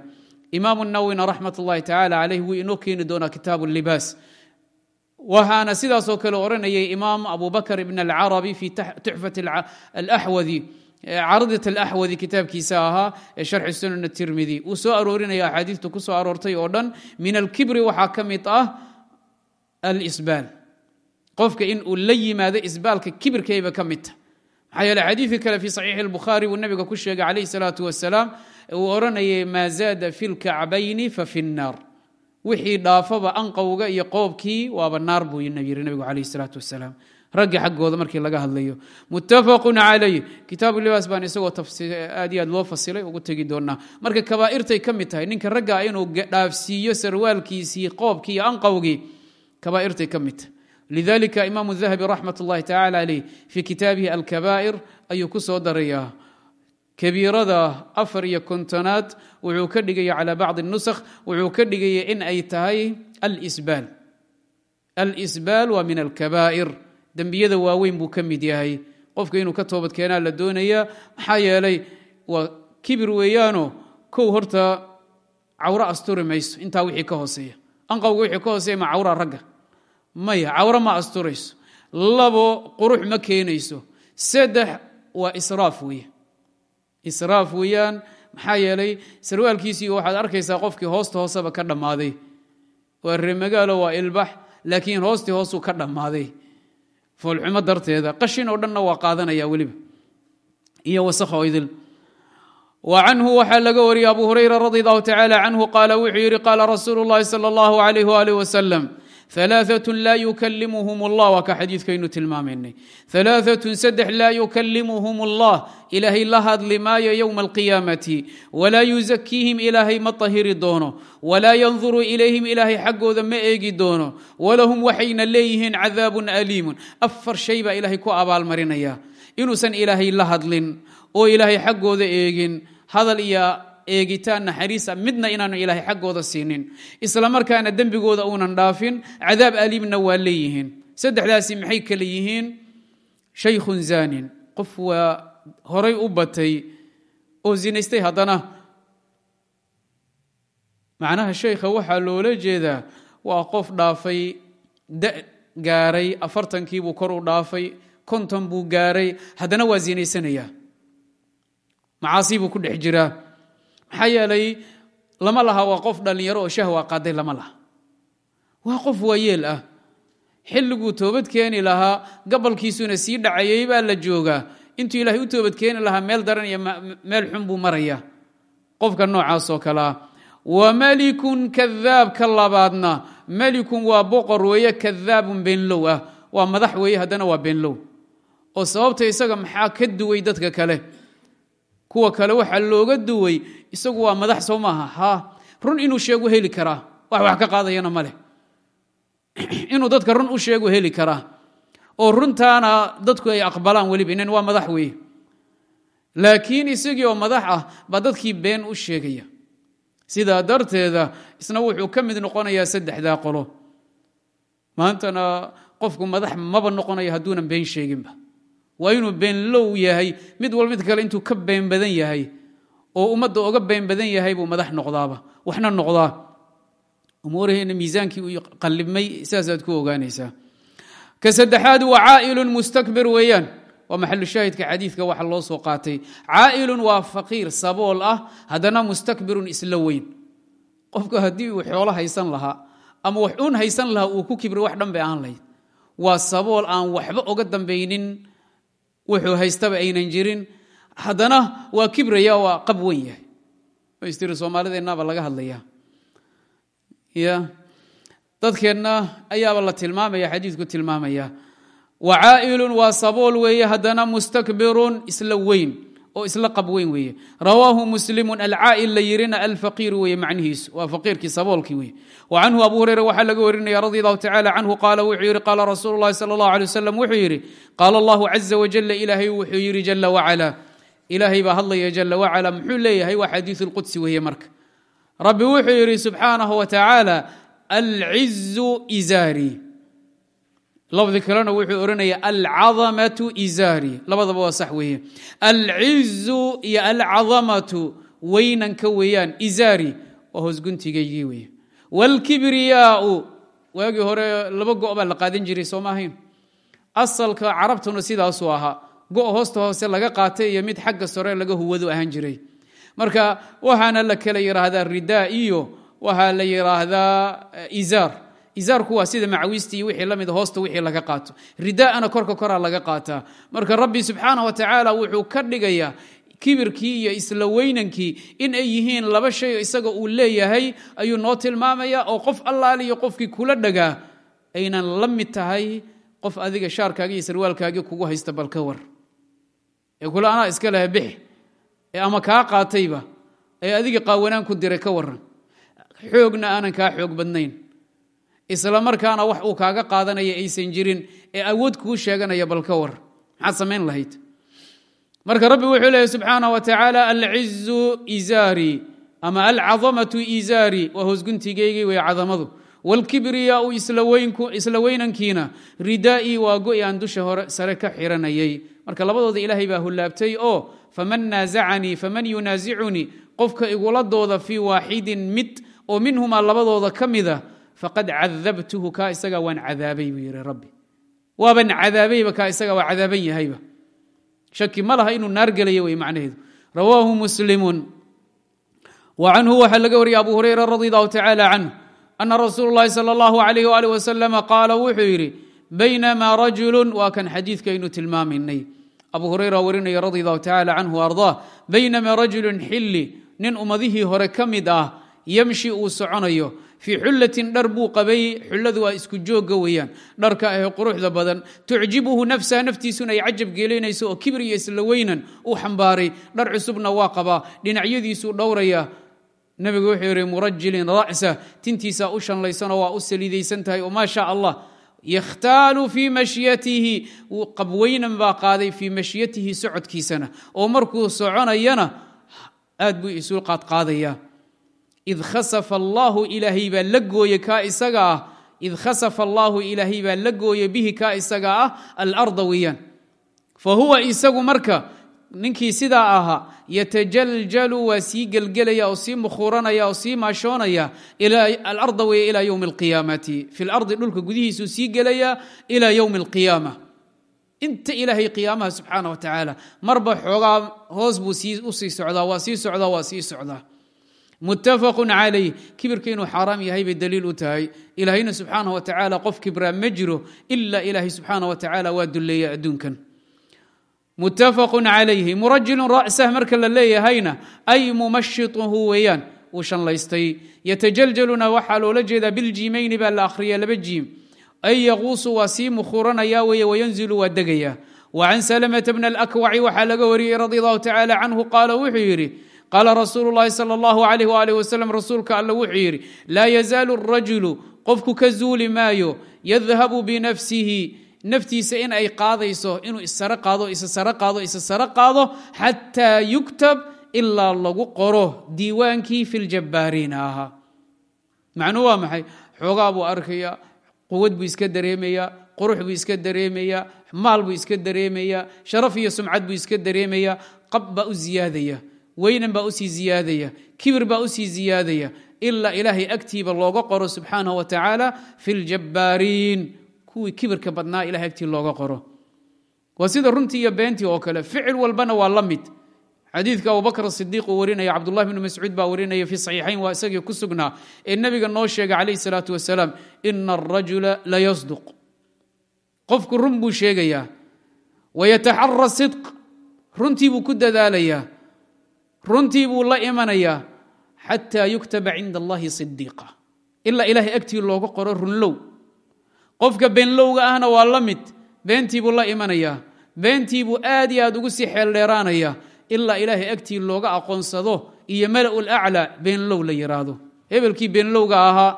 imaamu nawwina raxmat ullahi tacala caleyh wuu inoo keeni doonaa kitaabu libaas. Waxaana sidaasoo kale odhanayay imaam abu bakr ibn alcarabi fi tuxfat alaxwadi caradat alaxwadi kitaabkiisa ahaa ee sharxi sunan tirmidi. Wuu soo aroorinaya axaadiista ku aroortay oo dhan min alkibri waxaa ka mid ah alisbaal qofka in uu la yimaado isbaalka kibirkayba ka mid tah maxaa yeele xadiidkii kale fi saxiixi albukhaari buu nabiga ku sheegay calayh salaatu wasalaam uu odhanayay maa zaada fi lkacbayni fa fi nnaar. Wixii dhaafaba anqowga iyo qoobkii waaba naar buu yiri nabigu calayh salaatu wasalaam ragga xaggooda markii laga hadlayo. Muttafaqun calayh. Kitaabu libaas baan isagoo aad iyo aad loo fasilay ugu tegi doonaa marka kabaa'irtay ka mid tahay ninka raggaa inuu dhaafsiiyo sarwaalkiisii qoobkii iyo anqowgii kabaa'irtay ka mid tahay lidalika imaam dahabi raxmat اllahi tacala aleyh fii kitaabihi alkabaa'ir ayuu ku soo darayaa kabiirada afar iyo kontonaad wuxuu ka dhigaya calaa bacdi اnusakh wuxuu ka dhigaya in ay tahay alsbaal alsbaal waa min alkabaa'ir dembiyada waaweyn buu ka mid yahay qofka inuu ka toobad keenaa la doonayaa maxaa yeelay waa kibir weeyaano kow horta cawro maya cawro ma asturayso. Labo qurux ma keenayso. Saddex waa israaf weeye. Israaf weeyaan maxaa yeelay sarwaalkiisii waxaad arkaysaa qofkii hoosta hooseba ka dhammaaday. Waa reemagaalo waa ilbax laakiin hoostii hoosuu ka dhammaaday. Foolxumo darteeda qashin oo dhanna waa qaadanaya weliba. Iyo wasakho idil. Wa canhu waxaa laga wariyey abu hurayra radi allahu tacala canhu qaala wuxuu yidhi qaala rasuulu llahi sala allahu alayh waalih wasalam alaaatun laa yukalimuhum allah waa ka xadiidkaynu tilmaamaynay alaaatun saddex laa yukalimuhum allah ilaahay la hadli maayo yowma alqiyaamati walaa yuzakiihim ilaahay ma tahiri doono walaa yanduru ilayhim ilaahay xaggooda ma eegi doono walahum waxayna leeyihiin cadaabun aliimun afar shay baa ilaahay ku abaalmarinaya inuusan ilaahay la hadlin oo ilaahay xaggooda eegin hadal iyo eegitaan naxariisa midna inaanu ilaahay xaggooda siinin. Isla markaana dembigooda uunan dhaafin cadaab aliimna waa leeyihiin saddexdaasi maxay kale yihiin? Shaykhun zaanin. Qof waa horay u batay oo zinaystay haddana. Macnaha shaykha waxaa loola jeedaa waa qof dhaafay da gaaray afartankiibuu kor u dhaafay konton buu gaaray haddana waa zinaysanayaa. Macaasi buu ku dhex jiraa maxaa yeelay lama laha waa qof dhallinyaro oo shahwa qaaday lama laha. Waa qof waayeel ah. Xilliguu toobad keeni lahaa gabalkiisuna sii dhacayay baa la joogaa intuu ilaahay u toobad keeni lahaa meel daran iyo meel xun buu maraya. Qofka noocaasoo kale ah. Wa melikun kadaab ka labaadna. Melikun waa boqor weeye kadaabun beenlow ah. Waa madax weeye haddana waa beenlow. Oo sababta isaga maxaa ka duway dadka kale kuwa kale waxaa looga duway isagu waa madax soo maaha. Ha run inuu sheegu heli karaa wax wax ka qaadayana ma leh. Inuu dadka run u sheegu heli karaa oo runtaana dadku ay aqbalaan weliba inan waa madax weeye. Laakiin isagii oo madax ah baa dadkii been u sheegaya. Sidaa darteeda isna wuxuu ka mid noqonayaa saddexdaa qolo. Maantana qofku madax maba noqonayo hadduunan been sheeginba waa inuu beenlow yahay. Mid wal mid kale intuu ka been badan yahay. Oo ummadda oga been badan yahay buu madax noqdaaba. Waxna noqdaa. Umuuraheena miisaankii qallibmay sidaasaad ku ogaanaysaa. Ka saddexaad waa caa'ilun mustakbir weeyaan. Waa maxalu shaahidka xadiidka waxa loo soo qaatay. Caa'ilun waa faqiir sabool ah. Haddana mustakbirun isla qofka haddii uu xoolo haysan lahaa ama wax uun haysan lahaa uu ku kibri wax dhan bay aan lahayd. Waa sabool aan waxba oga dambaynin wuxuu haystaba aynan jirin. Haddana waa kibraya waa qab weyn yahay. Stiri soomaalideennaaba laga hadlaya. Ya. Dadkeenna ayaaba la tilmaamaya xadiidku tilmaamaya. Wa caa'ilun waa sabool weeye haddana mustakbirun isla weyn oo isla qab weyn weeye. Rawaahu muslimun alcaa'il la yirina alfaqiir weeye macnihiisu. Waa faqiirkii saboolkii weye wa canhu abu hureyra waxaa laga warinaya radi allahu tacala canhu qaala wuxuu yidhi qaala rasuulu llahi sala allahu alay wasalam wuxuu yidhi qaala allahu caza wajala ilaahay wuxuu yidhi jala wacala ilaahay baa hadlaya jala wacala muxuu leeyahay waa xadiisu lqudsi weeye marka. Rabbi wuxuu yidhi subxaanahu wa tacaala alcizu izaari lafdi kalena wuxuu odhanaya alcadamatu izaari labadaba waa sax weeye. Alcizu iyo alcadamatu weynanka weeyaan izaari waa hoosguntigaygii weye wاlkibriyaau waagii hore laba go' baa la qaadan jiray soo ma ahayn? Asalka carabtuna sidaasuu ahaa. Go' hoosta hoose laga qaatay iyo mid xagga sore laga huwadu ahaan jiray. Marka waxaana la kala yidhaahdaa ridaa iyo waxaa la yidhaahdaa izaar izaarku waa sida macawiista iyo wixii la mid hoosta wixii laga qaato. Ridaa'ana korka koraa laga qaataa marka rabbi subxaanah wa tacaala wuxuu ka dhigayaa kibirkii iyo isla weynankii in ay yihiin laba shay isaga uu leeyahay ayuu noo tilmaamaya oo qof allaaliyo qofkii kula dhagaa aynan la mid tahay qof adiga shaarkaagi iyo sarwaalkaagii kugu haysta balka war. Ee kule anaa iska leha bix ee ama kaa qaatayba ee adiga qaawanaan ku diray ka waran xoogna aanan kaa xoog badnayn isla markaana wax uu kaaga qaadanaya aysan jirin ee awood kuu sheeganaya bal ka war. Maxaad samayn lahayd? Marka rabbi wuxuu leeyahy subxaanah wa tacaala alcizu izaari ama alcadamatu izaari. Waa hoosguntigaygii way cadamadu. Wاlkibriyaau isla weynankiina ridaa'ii waa go'i aan dusha hore sare ka xiranayay. Marka labadooda ilaahay baa hullaabtay oo faman naasacanii faman yunaasicunii qofka igula dooda fii waaxidin mid oo minhumaa labadooda ka mida faqad cadabtuhu kaa isagaa waan cadaabay buu yidhi rabbi waaban cadaabayba kaa isagaa waa cadaaban yahayba. Shaki ma laha inuu naar gelayo wey macnaheedu. Rawaahu muslimun. Wa canhu waxaa laga wariyay abu hurayra radi allahu tacaala canhu ana rasuulu llahi sala allahu alayh waalih wasalama qaala wuxuu yidhi baynamaa rajulun waa kan xadiidkaynu tilmaamaynay abu hurayra warinaya radi allahu tacala canhu ardaa baynamaa rajulun xilli nin ummadihii hore ka mid ah yamshi uu soconayo fii xullatin dhar buu qabay. Xulladu waa isku joogga weeyaan. Dharka ahee quruxda badan. Tucjibuhu nafsaha naftiisuna ay cajab geelinayso oo kibir iyo isla weynan uu xambaaray. Dhar cusubna waa qabaa. Dhinacyadiisuu dhowraya. Nebigu wuxuu yidhi murajilin ra'sa. Tintiisaa u shanlaysanoo waa u saliidaysan tahay. Oo maa allah. Yakhtaalu fii mashyatihi. Qabweynan baa qaaday fii mashyatihi socodkiisana. Oo markuu soconayana aad buu isu qaadqaadaya id khasafa allaahu ilaahay baa la gooye kaa isaga ah id khasafa allaahu ilaahay baa la gooye bihi kaa isaga ah alarda weeyaan fa huwa isagu marka ninkii sidaa ahaa yatajaljalu waa sii gelgelaya oo sii mukhuuranaya oo sii maashoonaya alarda weeye ilaa ywmi alqiyaamati fi lardi dhulka gudihiisuu sii gelaya ilaa ywmi alqiyaama inta ilaahay qiyaamaha subxaana wa tacaala marba xoogaa hoos buu u sii socdaa waa sii socdaa waa sii socdaa muttafaqu calayh. Kibirka inuu xaaraam yahay bay daliil u tahay. Ilaahayna subxaana wa tacaala qof kibraa ma jiro ila ilaahay subxaana wa tacaala waa duleeya adduunkan. Muttafaqu calayhi murajilun ra'sah marka la leeyahayna ay mumashituhu weeyaan. Uu shanlaystay. Yatajaljaluna waxaa loola jeedaa biljiimayni baa la akhriya laba jiim. Ay yaquusu waa sii mukhuuranaya weeye wayanzilu waa degaya wa can salamata bna alakwaci waxaa laga wariyey radi allahu tacaala canhu qaala wuxuu yidhi qaala rasuulu llahi sal allahu alayh waalih wasalam rasuulka alla wuxuu yidhi laa yazaalu rajulu qofku ka zuuli maayo yadhabu binafsihi naftiisa in ay qaadayso inuu isa sare qaado isa sare qaado xataa yuktab ilaa lagu qoro diiwaankii fi ljabbaariina ahaa macnuu waa maxay? Xoogaa buu arkaya quwad buu iska dareemayaa qurux buu iska dareemayaa maal iska dareemayaa sharaf iyo sumcad buu iska dareemayaa qab baa u ziyaadaya weynan baa u sii ziyaadaya kibir baa u sii ziyaadaya ilaa ilaahay agtiiba looga qoro subxaanaه wa tacaala fi اljabbaariin kuwii kibirka badnaa ilahay agtii looga qoro. Waa sida runtii iyo beentii oo kale ficil walbana waa la mid. Xadiidka abubakr asidiiq uu warinaya cabdullahi bnu mascuud baa warinaya fi saxiixayn waa isagii ku sugnaa ee nebiga noo sheegay calayh salaatu wasalaam ina arajula la yasduq. Qofku run buu sheegayaa wayataxara sidq. Runtii buu ku dadaalayaa runtii buu la imanayaa xataa yuktaba cinda allahi sidiiqa ilaa ilaahay agtii looga qoro runlow. Qofka beenlowga ahna waa la mid beentii buu la imanayaa beentii buu aad iyo aad ugu sii xeeldheeraanaya ilaa ilaahay agtii looga aqoonsado iyo mala'u laclaa beenlow la yidhaahdo hebelkii beenlowga ahaa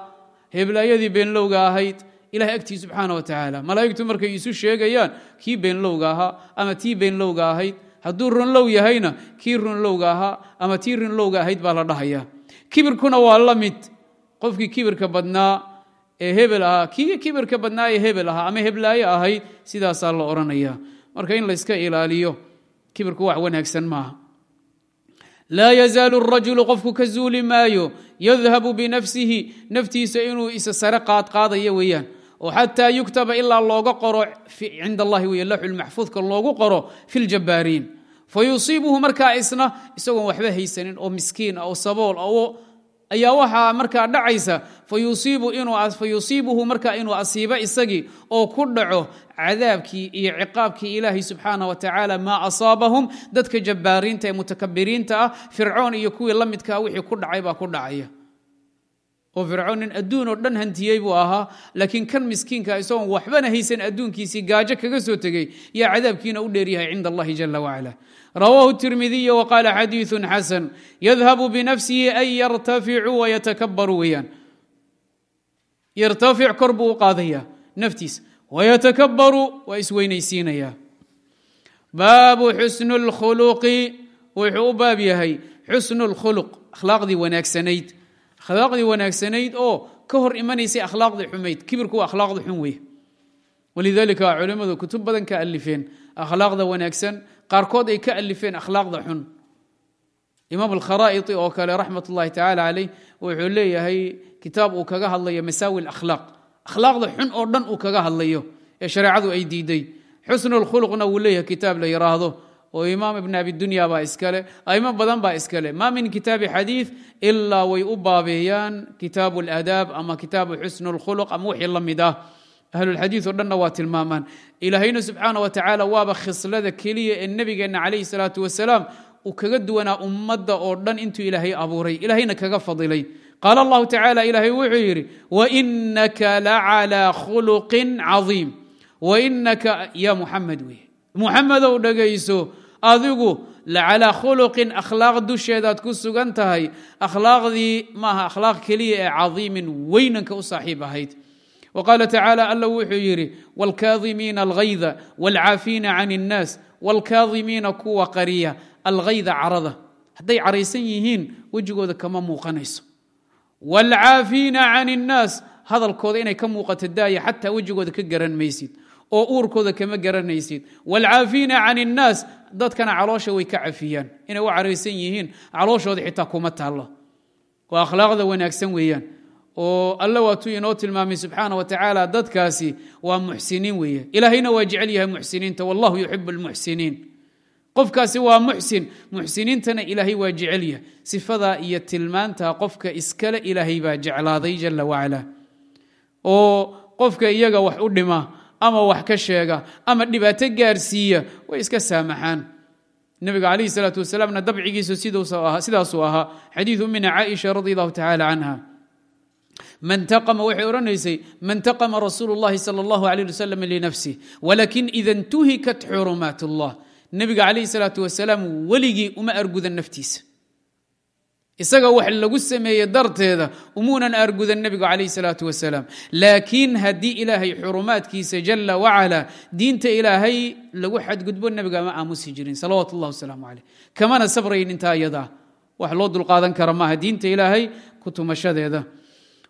heblaayadii beenlowga ahayd ilahay agtii subxaana wa tacaala malaa'igtu markay isu sheegayaan kii beenlowga ahaa ama tii beenlowga ahayd hadduu runlow yahayna kii runlowga ahaa ama tii runlowga ahayd baa la dhahayaa kibirkuna waa la mid. Qofkii kibirka badnaa ee hebel ahaa kii kibirka badnaa ee hebel ahaa ama heblaayo ahayd sidaasaa la odhanaya marka in layska ilaaliyo kibirku wax wanaagsan maaha. Laa yazaalu rajulu qofku ka zuuli maayo yadhabu binafsihi naftiisa inuu isa sare qaadqaadayo weeyaan oo xataa yuktaba ilaa looga qoro cinda allahi wey laxulmaxfuudka loogu qoro fi ljabbaariin fa markaa isna isagoon waxba haysanin oo miskiin oo sabool ayaa waxaa markaa dhacaysa. Fa yusiibuhu markaa inuu asiibo isagii oo ku dhaco cadaabkii iyo ciqaabkii ilaahay subxaana wa tacaala maa asaabahum dadka jabbaariinta ee mutakabiriinta ah fircoon iyo kuwii la midkaa wixii ku dhacay baa ku dhacaya oo fircoon nin adduun oo dhan hantiyey buu ahaa laakiin kan miskiinka isagoon waxbana haysan adduunkiisii gaajo kaga soo tegey yaa cadaabkiina u dheeryahay cinda allahi jala wacala rawaahu tirmidiy waqaala xadiiun xasan yadhabu binafsihi an yartaficu wayatakabaru weyaan yartafic kor buu u qaadaya naftiisa wayatakabaru waa isweynaysiinaya. Baabu xusnu lkhuluqi wuxuu u baab yahay xusnu lkhuluq akhlaaqdii wanaagsanayd akhlaaqdii wanaagsanayd oo ka hor imanaysay akhlaaqdii xumayd. Kibirku waa akhlaaqda xun wey walidalika culimmadu kutub badan ka alifeen akhlaaqda wanaagsan qaarkood ay ka alifeen akhlaaqda xun. Imaam alkharaa'iti oo kale raxmat ullahi tacaala caleyh wuxuu leeyahay kitaab uu kaga hadlayo masaawi akhlaaq. Akhlaaqda xun oo dhan uu kaga hadlayo ee shareecadu ay diiday. Xusnu lkhuluqna wuu leeyahay kitaab la yidhaahdo oo imaam ibn abidunya baa iskale aimo badan baa iskale. Ma min kitaabi xadiid ilaa way u baabeeyaan kitaabu ladaab ama kitaabu xusnu lkhuluq ama wixii la ah. Ahlulxadiid oo dhanna waa tilmaamaan. Ilaahayna subxaana wa tacaala waaba khislada keliya ee nebigeenna calayhi salaatu wasalaam uu kaga duwanaa ummadda oo dhan intuu ilaahay abuuray. Ilaahayna kaga fadilay. Qaala allahu tacaala ilaahay wuxuu yidhi wainaka lacalaa khuluqin cadiim. Wainaka ya muxamed wey muxamedow dhegayso adigu lacalaa khuluqin akhlaaq dusheedaad ku sugan tahay akhlaaqdii maaha akhlaaq keliya ee cadiimin weynanka u saaxiib ahayd wqaala tacaala alla wuxuu yidhi wاlkaadimiina alghayda wاlcaafiina can الnaas wاlkaadimiina kuwa qariya alghayda carada hadday caraysan yihiin wejigooda kama muuqanayso wاlcaafiina can الnaas hadalkooda inay ka muuqato daaya xataa wejigooda ka garan maysid oo uurkooda kama garanaysid wاlcaafiina can الnaas dadkana caloosha way ka cafiyaan inay u caraysan yihiin calooshooda xitaa kuma taalo waa akhlaaqda wanaagsan weeyaan oo alle waatuu inoo tilmaamay subxaana wa tacaala dadkaasi waa muxsiniin weeye ilaahayna waa jecel yahay muxsiniinta wallahu yuxib اlmuxsiniin qofkaasi waa muxsin muxsiniintana ilaahay waa jecel yahay sifadaa iyo tilmaanta qofka iskale ilaahay baa jeclaaday jala wacala oo qofka iyaga wax u dhima ama wax ka sheega ama dhibaato gaarsiiya way iska saamaxaan nebiga calayhi salaatu wasalaamna dabcigiisu sidaasuu ahaa xadiidu mina caaisha radi allahu tacala canha man taqama waxay odhanaysay man taqama rasuulu اllahi salى اllahu alيh waslm linafsih walakin ida ntuhikat xurumaat اllah nebiga calayhi salaatu wasalaam weligii uma argudan naftiisa isaga wax lagu sameeye darteeda umuunan argudan nebigu calayh salaatu wasalaam. Laakiin haddii ilaahay xurumaadkiisa jala wacala diinta ilaahay lagu xadgudbo nebiga ma aamusi jirin. Salawaatu اllah wasalaamu caleyh kamana sabrayn intaa iyadaa wax loo dulqaadan kara maaha diinta ilaahay ku tumashadeeda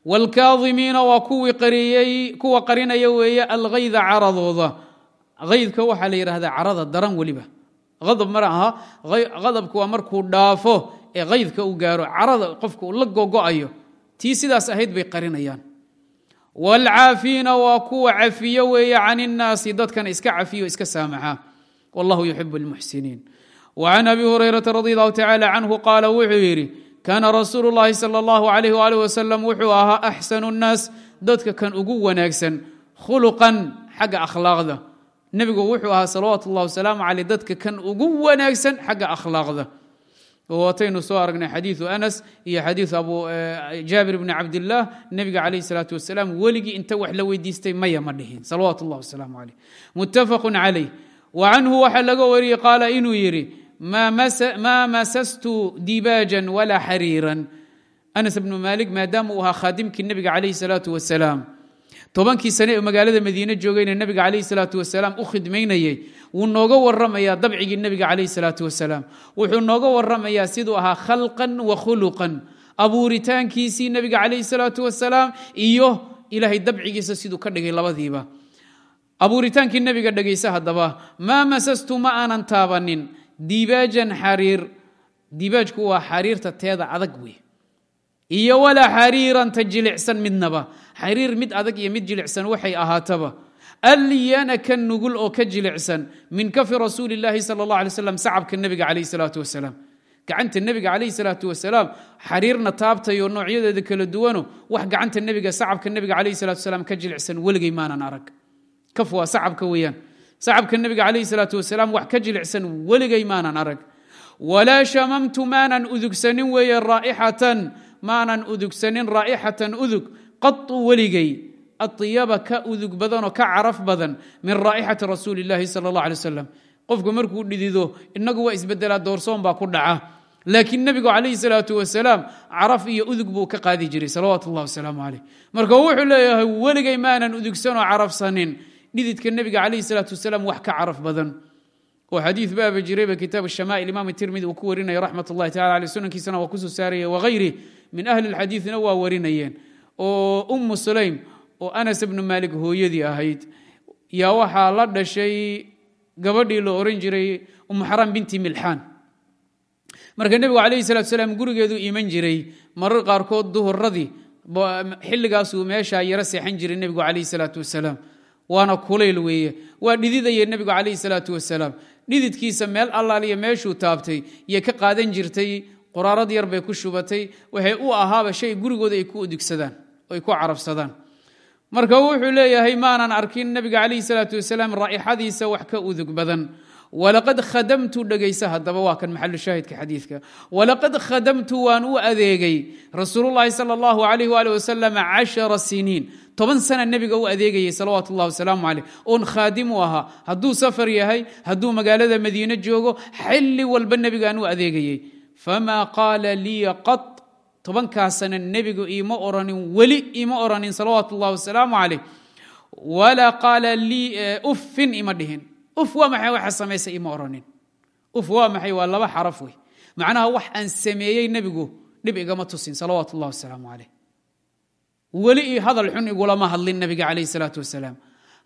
wاlkaadimiina waa kuwii qariyey kuwa qarinaya weeye alghayda caradooda. Haydka waxaa la yidhahdaa carada daran weliba. Adab mar aha. Adabku waa markuu dhaafo ee kaydka uu gaaro carada qofka uu la gogo'ayo tii sidaas ahayd bay qarinayaan waalcaafiina waa kuwa cafiyo weeye can innaasi dadkana iska cafiyo iska saamaxa wallahu yuxib lmuxsiniin وعn abi hurayرaةa radي الlه tacalى canhu qaala wuxuu yidhi kaana rasuulu الlahi salى الlah عalيh وalih waslm wuxuu ahaa axsan الnaas dadka kan ugu wanaagsan khuluqan xagga akhlaaqda nebigu wuxuu ahaa salawaat اllah wasalaamu aleyh dadka kan ugu wanaagsan xagga akhlaaqda wataynu soo aragnay xadiiu anas iyo xadiiu eh, jaabir bni cabdilaah nebiga calayh salaatu wasalaam weligii inta wax la weydiistay maya ma dhihin. Salawaat ullah wasalaamu calayh muttafaqu calayh wa canhu waxaa laga wariyey qaala inuu yidhi maa masastu dibaajan walaa xariiran. Anas bnu maalik maadaama u ahaa khaadimkii nebiga calayh salaatu wasalaam tobankii sane ee magaalada madiine joogayna nebiga calayh salaatu wasalaam u khidmaynayey wuu nooga waramayaa dabcigii nebiga calayh salaatu wasalaam. Wuxuu nooga waramayaa siduu ahaa khalqan wa khuluqan abuuritaankiisii nebiga calayh salaatu wasalaam iyo ilaahay dabcigiisa siduu ka dhigay labadiiba. Abuuritaankii nebiga dhegaysa haddaba maa masastu ma aanan taabanin. Dibaajan xariir dibaajku waa xariirta teeda adag wey iyo walaa xariiranta jilicsan midnaba xariir mid adag iyo mid jilicsan waxay ahaataba alyana ka nugul oo ka jilicsan min kafi rasuuli اllaahi sal اllah alay slam sacabka nebiga calayh salaatu wasalaam. Gacanta nebiga calayh salaatu wasalaam xariirna taabtayo noocyadeeda kala duwano wax gacanta nebiga sacabka nebiga calayh salatu wasalaam ka jilicsan weligay maanan arag. Kaf waa sacabka weeyaan. Sacabka nebiga calayh salaatu wasalaam wax ka jilicsan weligay maanan arag. Walaa shamamtu maanan udugsanin weeye raa'ixatan maanan udugsanin raa'ixatan udug qatu weligay aطiyaba ka udug badanoo ka caraf badan min raa'ixati rasuuli اllahi sala اllah alay wasalam qofku markuu dhidido inagu waa isbedelaa doorsoon baa ku dhaca laakiin nebigu calayhi salaatu wasalaam caraf iyo udug buu ka qaadi jiray salawaatu اllah wasalaamu calayh marka wuxuu leeyahay weligay maanan udugsanoo carafsanin dhididka nebiga calayhi salaatu wasalaam wax ka caraf badan oo xadiid baaba jirayba kitaab shamaa'il imaam tirmidi uu ku warinaya raxmat ullahi tacala aleh sunankiisana waa kusoo saaraya wahayri min ahli lxadiidna waa warinayeen oo ummu sulaym oo anas bnu maalik hooyadii ahayd. Yaa waxaa la dhashay gabadhii la oran jiray umu xaram binti milxaan. Marka nebigu calayhi salatu salaam gurigeedu iman jiray marar qaarkood duhuradii xilligaasuu meeshaa yaro seexan jiray nebigu calayhi salaatu wasalaam. Waana kulayl weeye waa dhididaya nebigu calayhi salaatu wasalaam. Dhididkiisa meel allaaliya meeshuu taabtay yay ka qaadan jirtay qoraarad yar bay ku shubatay waxay u ahaaba shay gurigooda ay ku udugsadaan oo ay ku carabsadaan marka wuxuu leeyahay maanan arkin nebiga calayhi salaatu wasalaam raa'ixadiisa wax ka udug badan. Walaqad khadamtu dhegaysa haddaba waa kan maxalu shaahidka xadiidka. Walaqad khadamtu waan u adeegay rasuulullahi sala allahu alayh waali wasalam cashara siniin. Toban sana nebiga u adeegayay salawaatu ullahi wasalaamu caleyh oon khaadim ahaa. Hadduu safar yahay hadduu magaalada madiine joogo xilli walba nebigaan u adeegayey famaa qaala liya qad tobankaas sana nebigu iima oranin weli iima oranin salawaatu ullahi wasalaamu caleyh walaa qaala lii uffin ima dhihin. Uf waa maxay waxa samaysay ima oranin? Uf waa maxay? Waa laba xaraf wey. Macnaha wax aan sameeyey nebigu dhib igama tusin salawaatu ullahi wasalaamu caleyh weli hadal xun igulama hadlin nebiga calayh salaatu wasalaam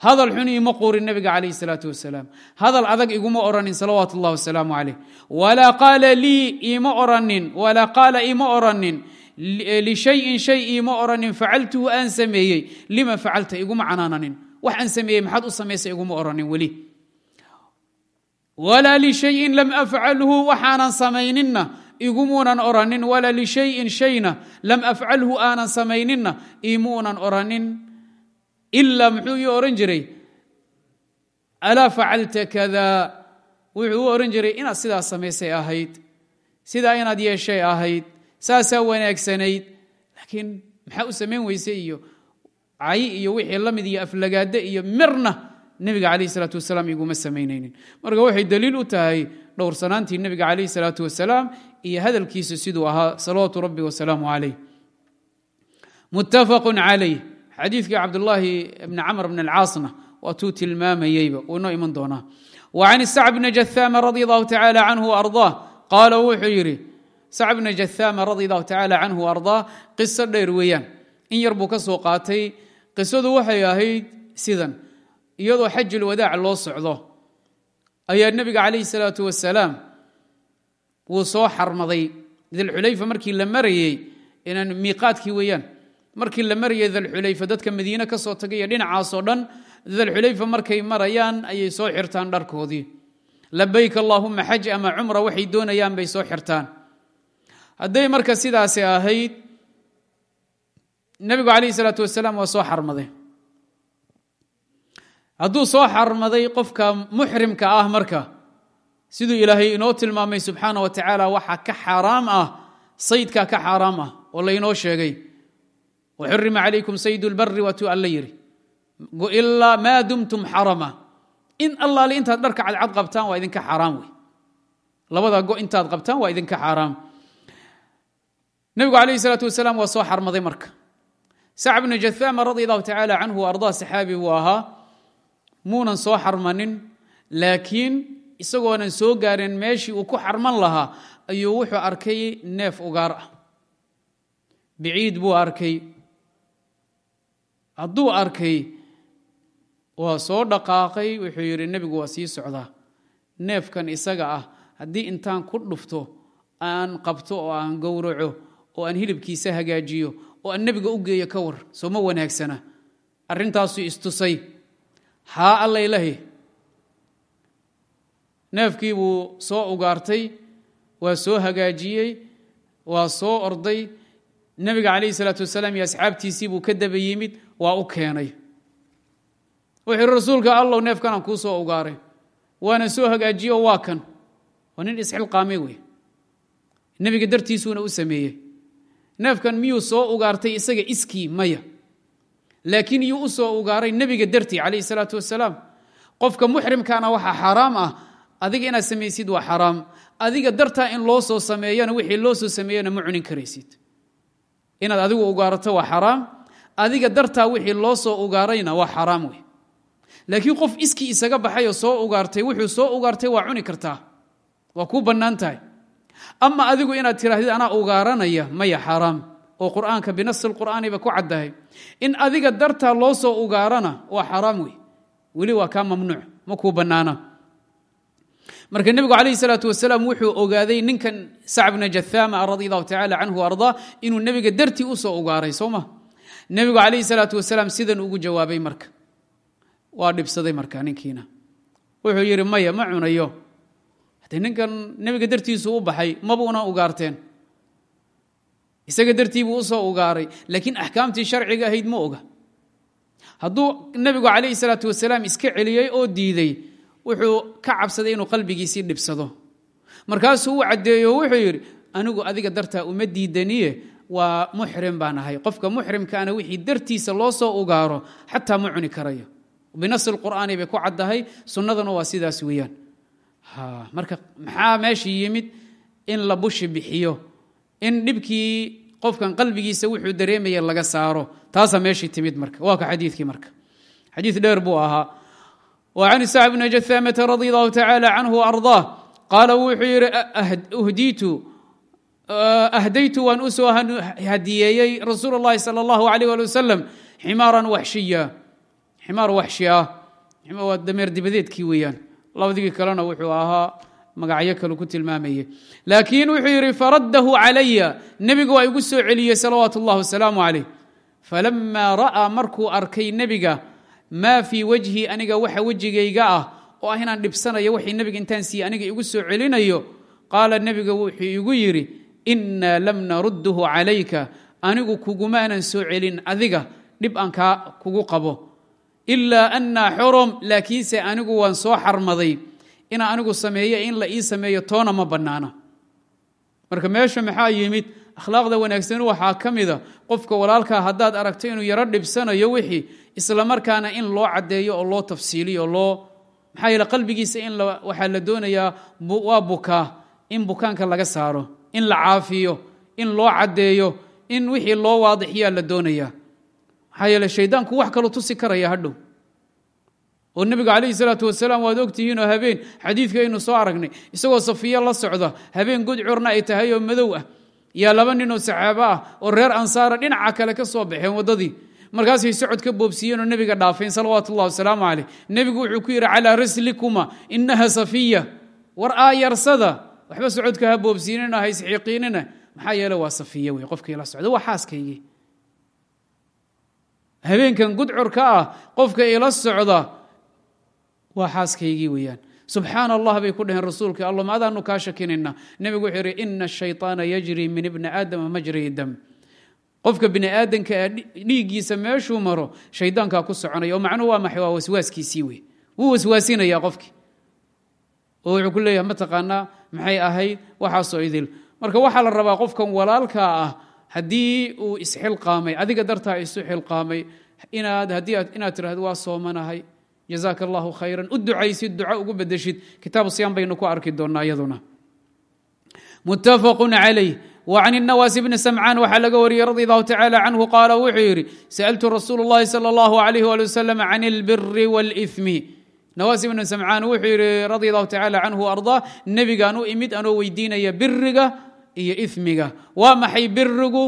hadal xun iima quurin nebiga calayh salaatu wasalaam. Hadal adag iguma oranin salawaatu ullahi wasalaamu caleyh walaa qaala lii iima oranin walaa qaala iima oranin. Lishayin shay iima oranin facaltuhu aan sameeyey. Lima facalta iguma canaananin? Wax aan sameeyey maxaad u samaysay iguma oranin weli? Walaa lishayin lam afcalhu waxaanan samayninna igumuunan oranin. Walaa lishayin shayna lam afcalhu aanan samayninna imuunan oranin ilaa muxuu ii oran jiray alaa facalta kada wuxuu u oran jiray inaad sidaa samaysay ahayd sidaa inaad yeeshay ahayd saasaa wanaagsanayd laakiin maxaa u samayn weyse iyo cayi iyo wixii la mid iyo aflagaade iyo mirna nebiga calayh salaatu wasalaam iguma samaynaynin. Marka waxay daliil u tahay dhowrsanaantii nebiga calayh salaatu wasalaam iyo hadalkiisa siduu ahaa salawaatu rabbi wasalaamu calayh. Muttafaqu calayh xadiidkii cabdulaahi bni camr bn alcaasna waatuu tilmaamayeyba uu inoo iman doonaa. Wa can sacb bni jahaama radi allahu tacaala canhu ardaa qaala wuxuu yidhi sacb bni jahaama radi allahu tacaala canhu ardaa qiso dheer weeyaan. In yar buu ka soo qaatay qisadu waxay ahayd sidan iyadoo xajul wadaac loo socdo. Ayaa nebiga calayhi salaatu wasalaam wuu soo xarmaday dalxulayfa markii la markii la marayay dalxulayfa dadka madiine ka soo tagayo dhinacaasoo dhan dalxulayfa markay marayaan ayay soo xirtaan dharkoodii. Labayk allaahuma xaj ama cumra waxay doonayaan bay soo xirtaan. Hadday marka sidaasi ahayd nebigu calayhi salaatu wasalaam waa soo xarmaday. Hadduu soo xarmaday qofka muxrimka ah marka siduu ilaahay inoo tilmaamay subxaana wa tacaala waxaa ka xaaraam ah saydkaa ka xaaraam ah oo laynoo sheegay waxurima calaykum saydu lbari waatuu alla yidhi ilaa maa dumtum xarama in allaale intaad dharka cadcad qabtaan waa idinka xaaraam wey labada go intaad qabtaan waa idinka xaaraam nebigu calayhi salaatu wasalaam waa soo xarmaday marka sacb bnu jathama radi allahu tacaala canhu ardaa saxaabi buu ahaa muunan soo xarmanin laakiin isagoonan soo gaarin meeshii uu ku xarman lahaa ayuu wuxuu arkay neef ugaar ah biciid buu arkay hadduu arkay waa soo dhaqaaqay wuxuu yidhi nebigu waa sii socdaa neefkan isaga ah haddii intaan ku dhufto aan qabto oo aan gowraco oo aan hilibkiisa hagaajiyo oo aan nebiga u geeyo ka war soo ma wanaagsana. Arrintaasuu istusay haa allaylahi neefkii buu soo ugaartay waa soo hagaajiyey waa soo orday. Nebiga calayhi salaatu wasalaam iyo asxaabtiisii buu ka daba yimid waa u keenay. Wuxuu rasuulka allow neefkanaan kuu soo ugaaray. Waana soo hagaajiyo waa kan. Waa nin isxilqaamay wey nebiga dartiisuuna u sameeyey. Neefkan miyuu soo ugaartay isaga iskii maya? Laakiin yuu u soo ugaaray nebiga dartii calayhi salaatu wasalaam qofka muxrimkaana waxaa xaaraam ah. Adiga inaad samaysid waa xaraam. Adiga dartaa in loo soo sameeyana wixii loo soo sameeyana ma cunin karaysid. Inaad adigu ugaarato waa xaraam adiga dartaa wixii loo soo ugaarayna waa xaraam wey laakiin qof iskii isaga baxay oo soo ugaartay wuxuu soo ugaartay waa cuni kartaa. Waa kuu bannaan ama adigu inaad tiraahdid anaa ugaaranaya maya xaaraam oo qur'aanka binasi lqur'aaniba ku caddahay. In adiga dartaa loo soo ugaarana waa xaraam wey weli waa kaa mamnuuc ma kuu bannaana. Marka nebigu calayhi salaatu wasalaam wuxuu ogaaday ninkan sacb bna jathama radi allahu tacala canhu ardaa inuu nebiga dartii u soo ugaaray soo ma nebigu calayhi salaatu wasalaam sidan ugu jawaabay marka. Waa dhibsaday marka ninkiina. Wuxuu yidhi maya ma cunayo. Haddee ninkan nebiga dartiisu u baxay mabuuna ugaarteen. Isaga dartii buu u soo ugaaray laakiin axkaamtii sharciga ahayd ma oga. Hadduu nebigu calayhi salaatu wasalaam iska celiyey oo diiday wuxuu ka cabsaday inuu qalbigiisii dhibsado. Markaasuu u caddeeyo wuxuu yidhi anigu adiga dartaa uma diidaniye waa muxrim baan ahay. Qofka muxrimkaana wixii dartiisa loo soo ugaaro xataa ma cuni karayo. Binasi qur'aani bay ku caddahay sunnaduna waa sidaas weeyaan. Marka maxaa meesha yimid? In la bushi bixiyo. In dhibkii qofkan qalbigiisa wuxuu dareemaya laga saaro. Taasaa meeshii timid marka. Waa ka xadiikii marka. Xadii dheer buu ahaa. An isaac bn jahamata radi allahu tacaala canhu ardaa qaala wuxuu yidhi أhdaytu waan u soo hadiyeeyey rasuul الlahi salى الlaه عليه aلي وسلم ximاarا waxshiya ximaar waxshi ah waa dameer dibadeedkii weeyaan labadii kalena wuxuu ahaa magacyo kale ku tilmaamayey laakiin wuxuu yidhi faradahu calaya nebiga waa igu soo celiyey salawaatu اllah wasalaamu عaleyh falama ra'aa markuu arkay nebiga maa fii wajhi aniga waxa wejigayga ah oo ah inaan dhibsanayo waxay nebiga intaan siiye aniga igu soo celinayo qaala nebiga wuxuu igu yidhi innaa lam narudduhu calayka anigu kugumaanan soo celin adiga dhib aan kaa kugu qabo. Ilaa annaa xurum laakiinse anigu waan soo xarmaday. Inaan anigu sameeyo in la ii sameeyo toona ma bannaana marka meesha maxaa yimid? Akhlaaqda wanaagsan waxaa ka mida qofka walaalkaa haddaad aragto inuu yaro dhibsanayo wixii islamarkaana in loo caddeeyo oo loo tafsiiliyo oo loo maxaa yeele qalbigiisa in waxaa la doonayaa waa bukaa in bukaanka laga saaro in la caafiyo in loo caddeeyo in wixii loo waadixiyaa la doonayaa. Maxaa yeele shaydaanku wax kaloo tusi karaya hadhow. Oo nebiga calayhi salaatu wasalaam waad ogtihiinoo habeen xadiidkaynu soo aragnay isagoo safiyo la socda habeen gudcurna ay tahay oo madow ah. Yaa laba ninoo saxaabo ah oo reer ansaara dhinaca kale ka soo baxeen waddadii. Markaasay socod ka boobsiiyeen oo nebiga dhaafeen salawaatu wasalaamu caleyh nebigu wuxuu ku yidhi calaa rislikuma inaha safiya war aayarsada waxba socodka ha boobsiinina ha isxiiqiinina. Maxaa yeele waa safiya wey qofkii la socda waa xaaskaygii. Habeenkan gudcurka ah qofka ila socda waa xaaskaygii weeyaan. Subxaan allah bay ku dhaheen rasuulka alla ma adaanu kaa shakinayna nebigu wuxuu yidhi ina ashayطaana yajri min ibni aadama majri dam. Qofka bini aadanka a dhiiggiisa meeshuu maro shaydaankaa ku soconaya oo macnuhu waa maxay? Waa waswaaskiisii wey wuu waswaasinaya qofkii oo wuxuu ku leeyahay mataqaanaa maxay ahayd waxaasoo idil marka waxaa la rabaa qofkan walaalkaa ah haddii uu isxilqaamay adiga dartaa isu xilqaamay inaad haddii inaad tirahdo waa soomanahay jazaaka allahu khayran u ducaysid duco ugu bedeshid kitaabu siyam baynu ku arki doonnaa iyaduna muttafaqun calayh وعن النواس بن سمعان waxaa laga wariyey رضي الله تعالى عنه قال wuxuu yidhi سألت رsuuل اللhi صلى الله عليه ولي وسلم عن البر والإثم nawaasi bnu samcaan wuxuu yidhi radia allahu tacaala canhu ardaa nebigaan u imid anoo weydiinaya biriga iyo imiga waa maxay birigu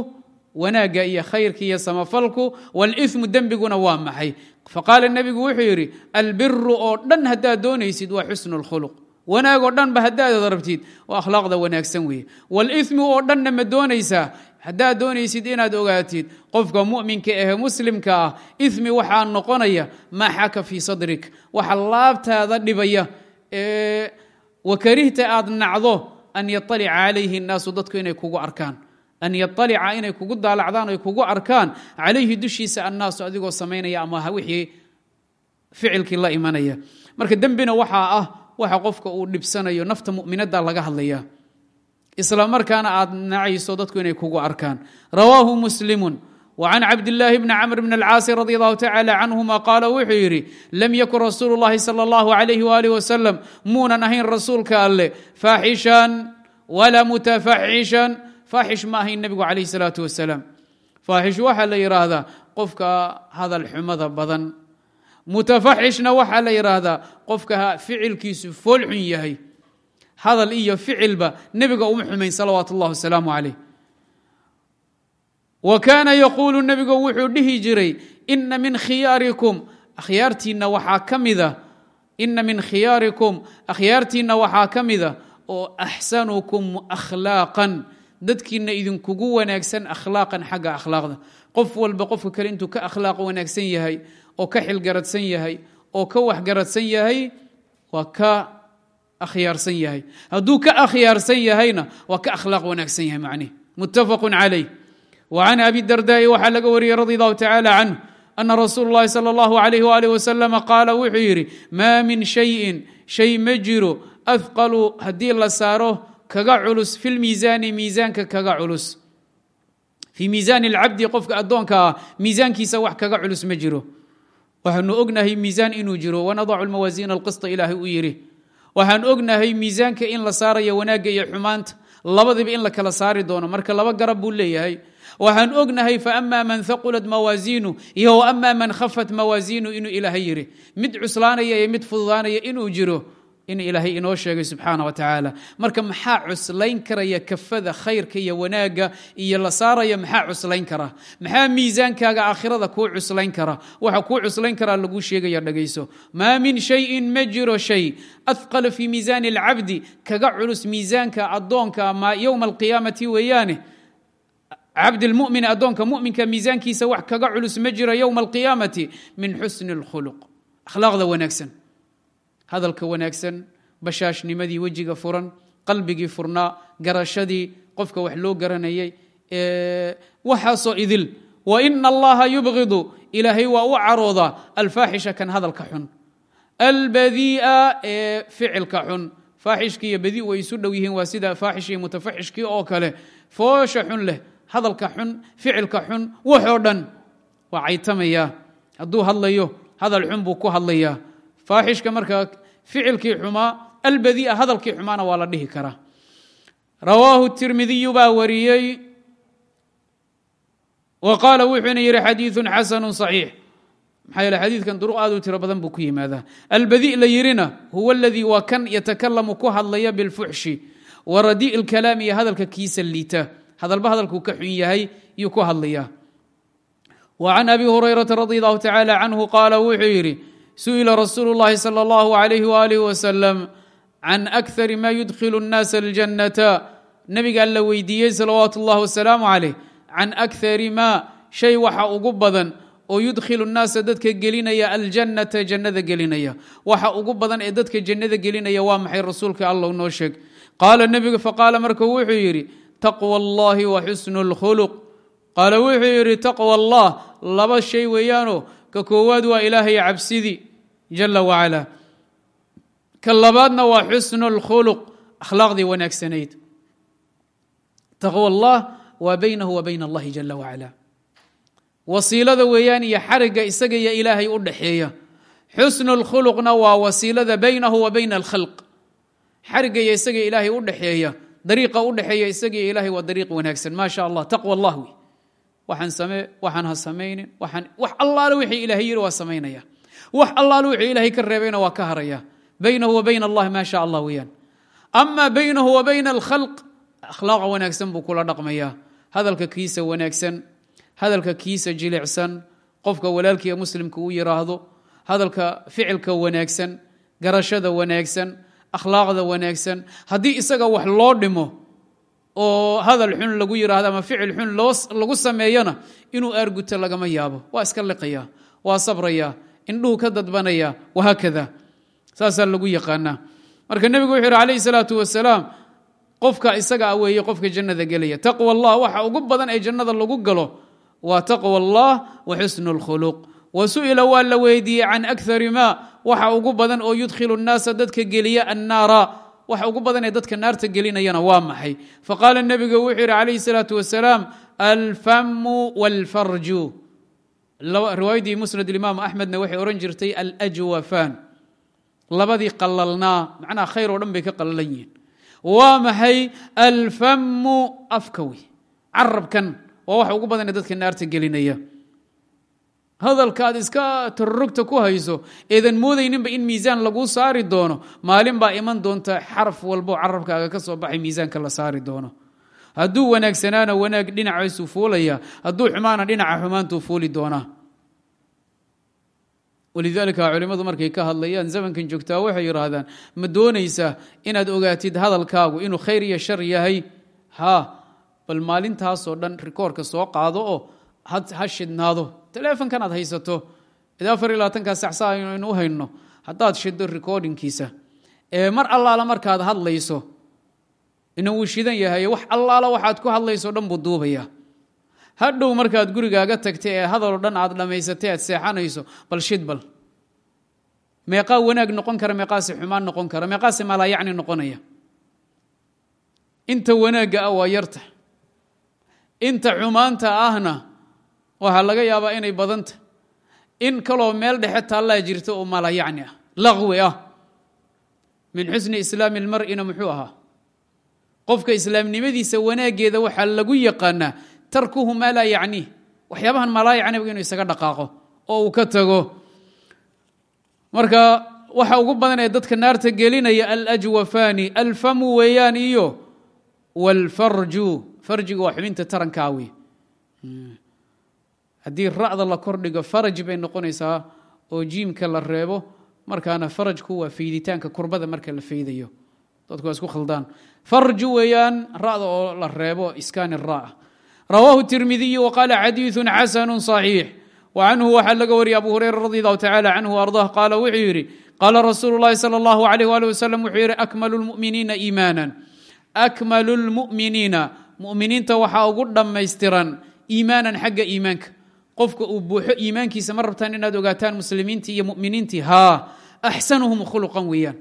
wanaagga iyo khayrka iyo samafalku. Walimu dembiguna waa maxay? Faqaala nebigu wuxuu yidhi albiru oo dhan haddaad doonaysid waa xusnu lkhuluq wanaag oo dhanba haddaad rabtid oo akhlaaqda wanaagsan weeye. Walimu oo dhanna ma doonaysaa haddaad doonaysid inaad ogaatid qofka muminka ahe muslimka ah imi waxaa noqonaya maa xaka fii sadrik. Waxa laabtaada dhibaya ee wakarihta aad nacdo an yaalica calayhi naasu dadku inay kugu arkaan. An yaalica inay kugu daalacdaan ay kugu arkaan. Calayhi dushiisa annaasu adigoo samaynaya ama wixii ficilkii la imanaya. Marka dembina waxaa ah waxa qofka uu dhibsanayo nafta muminada laga hadlaya isla markaana aad nacayso dadku inay kugu arkaan rawaahu muslimu وعن cabdاللahi بن cمر بن الcاaص رضي الله تعالى عنهma qاala wuxuu yidhi lm ykun rasuul الlahi slى الlه عليه وaلiه وسلم muunan ahayn rasuulka alle faaxishan وla mutafaxishan faaxish ma ahayn nebigu عalaيه الصلاaةu وaسلام faaxish waxaa la yidhaahdaa qofka hadal xumada badan mutafaxishna waxaa la yidhaahdaa qofka ficilkiisu foolxun yahay hadal iyo ficilba nebiga uma xumayn salawaat اllah wasalaamu calayh. Wa kaana yaquulu nebigu wuxuu dhihi jiray ina min khiyaarikum. Akhyaartiinna waxaa ka mida ina min khiyaarikum. Akhyaartiinna waxaa ka mida oo axsanukum akhlaaqan. Dadkiina idinkugu wanaagsan akhlaaqan xagga akhlaaqda. Qof walba qofka kale intuu ka akhlaaq wanaagsan yahay oo ka xilgaradsan yahay oo ka waxgaradsan yahay waa ka akhyaarsan yahay hadduu ka akhyaarsan yahayna waa ka akhlaaq wanaagsan yahay macnihi muttafaqu calayh wa can abi dardaa'i waxaa laga wariyey radi allahu tacaala canh ana rasuulu اllahi salى اllahu alayh walih wasalam qaala wuxuu yidhi maa min shayin shay ma jiro ahqalu haddii la saaro kaga culus fi lmiisaani miisaanka kaga culus fii miisaani اlcabdi qofka addoonka ah miisaankiisa wax kaga culus ma jiro waxaanu ognahay miisaan inuu jiro wanadacu lmawaasiina alqisطa ilaahay u yidhi waxaan ognahay miisaanka in la saarayo wanaagga iyo xumaanta labadiba in la kala saari doono. Marka laba garab buu leeyahay. Waxaan ognahay faama man haqulat mawaasiinu iyo ama man khafat mawaasiinu inuu ilaahay yidhi. Mid cuslaanaya iyo mid fududaanaya inuu jiro in ilaahay inoo sheegay subxaana wa tacaala. Marka maxaa cuslayn karaya kafada khayrka iyo wanaagga iyo la saaraya maxaa cuslayn kara? Maxaa miisaankaaga aakhirada kuu cuslayn kara? Waxa kuu cuslayn karaa laguu sheegaya dhagayso. Maa min shayin ma jiro shay. Ahqala fii miisaani alcabdi kaga culus miisaanka addoonka ma yowma alqiyaamati weeyaane. Cabdilmumin addoonka muminka miisaankiisa wax kaga culus ma jiro yowma alqiyaamati min xusni اlkhuluq akhlaaqda wanaagsan hadalka wanaagsan bashaashnimadii wejiga furan qalbigii furnaa garashadii qofka wax loo garanayay waxaasoo idil waina allaha yubgidu ilaahay waa u caroodaa alfaaxisha kan hadalka xun albadii'a ee ficilka xun. Faaxishkii iyo badi way isu dhow yihiin waa sida faaxish mutafaxishkii oo kale. Foosha xun leh hadalka xun ficilka xun waxoo dhan waa caytamaya hadduu hadlayo hadal xun buu ku hadlayaa faaxishka marka ficilkii xumaa albadia hadalkii xumaana waa la dhihi karaa. Rawaahu tirmidiyu baa wariyey wa qaala wuxuuna yidhi xadiiun xasanu صaxiix maxaa yeele xadiidkan duruq aad u tiro badan buu ku yimaadaa. Albadi la yidhina huwa aladii waa kan yatakalamu ku hadlaya bilfuxshi waradi اlkalaam iyo hadalka kiisa liita. Hadalba hadalkuu ka xun yahay yuu ku hadlaya wa can abi hurayrata radi allahu tacaala canhu qaala wuxuu yidhi سuئل رsuuل اللhi صلى الله عليه وآله وسلم عن أكثر ma يدخل الناس الجنة nebigaa la weydiiyey salawaaت الlahi وسلام عليه can أكثر ma shay waxa ugu badan oo yudkhilu الnaasa dadka gelinaya aljannata jannada gelinaya waxa ugu badan ee dadka jannada gelinaya waa maxay rasuulka allah noo sheeg qaala nebigu faqaala marka wuxuu yidhi taqوى اllahi وxusن الkhلq qaala wuxuu yidhi taqوى allah laba shay weeyaanoo ka koowaad waa ilaahay cabsidii jala wacalaa ka labaadna waa xusnu اlkhuluq akhlaaqdii wanaagsanayd. Taqwa allah waa baynahu wa bayna allahi jala wacala wasiilada weeyaan iyo xarigga isaga iyo ilaahay u dhaxeeya. Xusnu اlkhuluqna waa wasiilada baynahu wa bayna alkhalq. Xarigga iyo isaga ilaahay u dhaxeeya. Dariiqa u dhaxeeya isaga iyo ilaahay waa dariiq wanaagsan. Maa allah taqwa allah wey waxaan ha samaynin wax allaale wixii ilaahay yiri waa samaynaya wax allaale wixii ilaahay ka reebayna waa ka haraya. Baynahu wa bayna allahi ma sha allah weeyaan ama baynahu wa bayna alkhalq akhlaaqa wanaagsan buu kula dhaqmayaa hadalka kiisa wanaagsan hadalka kiisa jilicsan qofka walaalkiiya muslimka u yiraahdo hadalka ficilka wanaagsan garashada wanaagsan akhlaaqda wanaagsan. Haddii isaga wax loo dhimo oo hadal xun lagu yiraahdo ama ficil xun lagu sameeyona inuu aarguto lagama yaabo. Waa iska liqaya waa sabraya indhuhu ka dadbanaya wahaakada saasaa lagu yaqaanaa. Marka nebigu wuxuu yidhi calayhi salaatu wasalaam qofka isaga ah qofka jannada gelaya. Taqwa allah waxa ugu badan ee jannada lagu galo waa taqwa allah wa xusnu اlkhuluq wa su'ila waa la weydiiyey can akari ma waxa ugu badan oo yudkhilu nnaasa dadka geliya annaara. Waxa ugu badan ee dadka naarta gelinayana waa maxay? Faqaala nebigu wuxuu yidhi calayhi salaatu wasalaam alfamu walfarju riwaayaddii musnad imaam axmedna waxay odhan jirtay alajwafan. Labadii qalalnaa macnaha khayr oo dhan bay ka qalalan yihiin. Waa maxay alfamu afka wey carabkan waa waxa ugu badan ee dadka naarta gelinaya. Hadalka aad iska tarorogta ku hayso eedan moodayninba in miisaan laguu saari doono maalin baa iman doonta xaraf walbo carabkaaga ka soo baxay miisaanka la saari doono hadduu wanaagsanaana wanaag dhinacaysuu fuulaya hadduu xumaana dhinaca xumaantuu fuuli doonaa. Walidaalika culimmadu markay ka hadlayaan zamankan joogtaa waxay yidhaahdaan ma doonaysaa inaad ogaatid hadalkaagu inuu khayr iyo shar yahay? Ha bal maalintaasoo dhan rikoorka soo qaado oo ha shidnaado. Telefonkan aad haysato. Afar iyo labaatankaa sacsaa aynu u hayno. Haddaad shiddo recordingkiisa ee mar allaala markaad hadlayso ina wuu shidan yahay wax allaala waxaad ku hadlayso dhan buu duubaya. Hadhow markaad gurigaaga tagtay ee hadaloo dhan aad dhammaysatay aad seexanayso bal shid bal. Meeqaa wanaag noqon kara meeqaase xumaan noqon kara meeqaase malaayacni noqonaya. Inta wanaagga ah waa yarta. Inta xumaanta ahna waxaa laga yaabaa inay badanta. In kaloo meel dhexe taallaa jirta oo malayacni ah laqwi ah. Min xusni islaami lmar'ina muxuu ahaa qofka islaamnimadiisa wanaaggeeda waxaa lagu yaqaanaa tarkuhu maa laa yacniih waxyaabahan maalaa yacniba inuu isaga dhaqaaqo oo uu ka tago. Marka waxa ugu badan ee dadka naarta gelinaya alajwafaani alfamu weeyaan iyo wاlfarju farjiga waa xubinta tarankaa wey haddii ra'da la kordhigo faraj bay noqonaysaa oo jiimka la reebo markaana farajku waa fayditaanka kurbada marka la faydayo dadku waa isku khaldaan farju weeyaan ra'da oo la reebo iskaani ra rawaahu tirmidiyu waqaala xadiiثu xasanu صaxiix وcanhu waxaa laga wariyay abu hurayra radi allahu tacala canhu ardah qaala wuxuu yidhi qaala rasuulu llahi salى اllahu alayh ali wasalam wuxuu yidhi akmalu lmuminiina iimaanan akmalu lmu'miniina mu'miniinta waxaa ugu dhammaystiran iimaanan xagga iimaanka qofka uu buuxo iimaankiisa ma rabtaan inaad ogaataan muslimiintii iyo muminiintii haa axsanuhum khuluqan weeyaan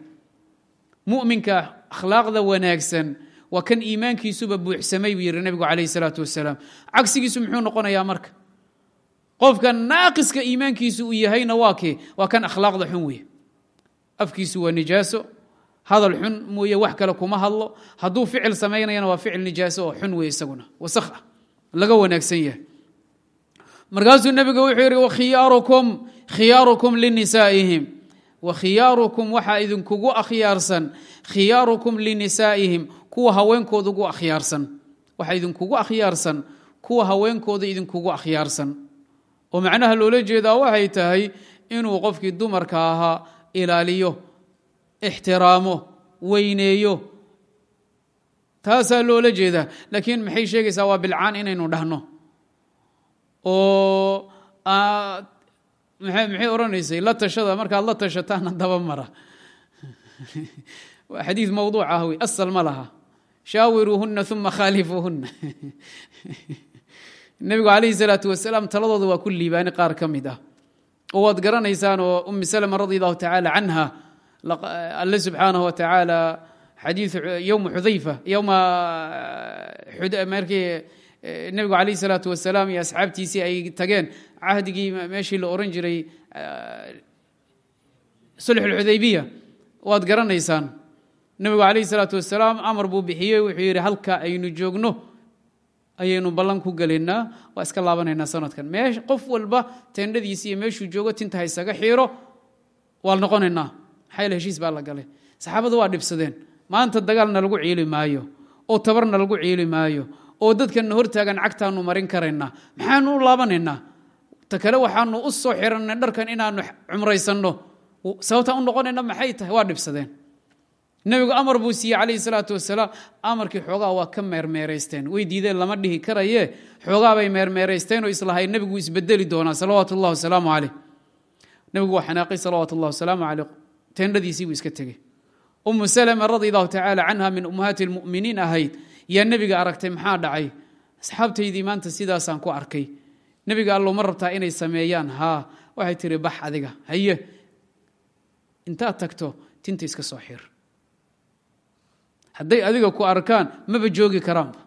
muminka akhlaaqda wanaagsan waa kan iimaankiisuba buuxsamay buu yidhi nebigu calayh salaatu wasalaam cagsigiisu muxuu noqonayaa marka? Qofka naaqiska iimaankiisu uu yahayna waa kee? Waa kan akhlaaqda xun weeye. Afkiisu waa nijaaso hadal xun mooye wax kale kuma hadlo. Hadduu ficil samaynayana waa ficil nijaaso oo xun wey isaguna. Wasakh ah. Laga wanaagsan yahay. Markaasuu nebigu wuxuu yidhi wakhiyaarukum khiyaarukum linisaa'ihim wakhiyaarukum waxaa idinkugu akhyaarsan khiyaarukum linisaa'ihim kuwa haweenkooda ugu akhyaarsan waxaa idinkugu akhyaarsan kuwa haweenkooda idinkugu akhyaarsan oo macnaha loola jeedaa waxay tahay inuu qofkii dumarka ahaa ilaaliyo ixtiraamo weyneeyo. Taasaa loola jeedaa. Laakiin maxay sheegaysaa waa bilcaan inaynu dhahno? Oo maxay odhanaysay la tashada markaad la tashataana daba mara. Waa xadiid mawduuc ah wey. Asal ma laha. Shaawiruuhuna uma khaalifuuhuna nebigu calayhi salaatu wasalaam taladooda waa ku liibaani qaar ka mid ah. Oo waad garanaysaan oo umi salma radi allahu tacaala canha alle subxaanahu wa tacaala xadiid yowma xudayfa yowma markii nebigu calayhi salaatu wasalaam iyo asxaabtiisii ay tageen. Cahdigii meeshii la oran jiray sulxulxudaybiya waad garanaysaan. Nebigu calayhi salaatu wasalaam amar buu bixiyey wuxuu yidhi halka aynu joogno ayaynu ballan ku gelaynaa waa iska laabanaynaa sanadkan. Mee qof walba teendhadiisi iyo meeshuu joogo tinta ha isaga xiiro waa noqonaynaa. Maxaa heshiis baa la galay. Saxaabadu waa dhibsadeen. Maanta dagaalna lagu ciili maayo oo tabarna lagu ciili maayo oo dadkanna hortaagan cagtaanu marin karaynaa maxaanu u laabanaynaa ta kale waxaanu u soo xirannay dharkan inaanu cumraysanno. Sababtaan u noqonayna maxay tahay? Waa dhibsadeen. Nebigu amar buu siiyey calayhi salaatu wasalaam amarkii xoogaa waa ka meermeeraysteen. Way diideen lama dhihi karaye. Xoogaabay meermeeraysteen oo islahay nebigu isbedeli doonaa. Salawaatu ullah wasalaamu caleyh nebigu waa xanaaqay. Salawaatu ullah wasalaamu caleyh teendhadiisii buu iska tegey. Umu salama radi allahu tacaala canha min ummahaati lmu'miniin ahayd yaa nebiga aragtay maxaa dhacay? Asxaabtaydii maanta sidaasaan ku arkay. Nebiga allow ma rabtaa inay sameeyaan? Haa waxay tihi bax adiga haye. Intaad tagto tinta iska soo xir. Hadday adiga ku arkaan maba joogi karaanba.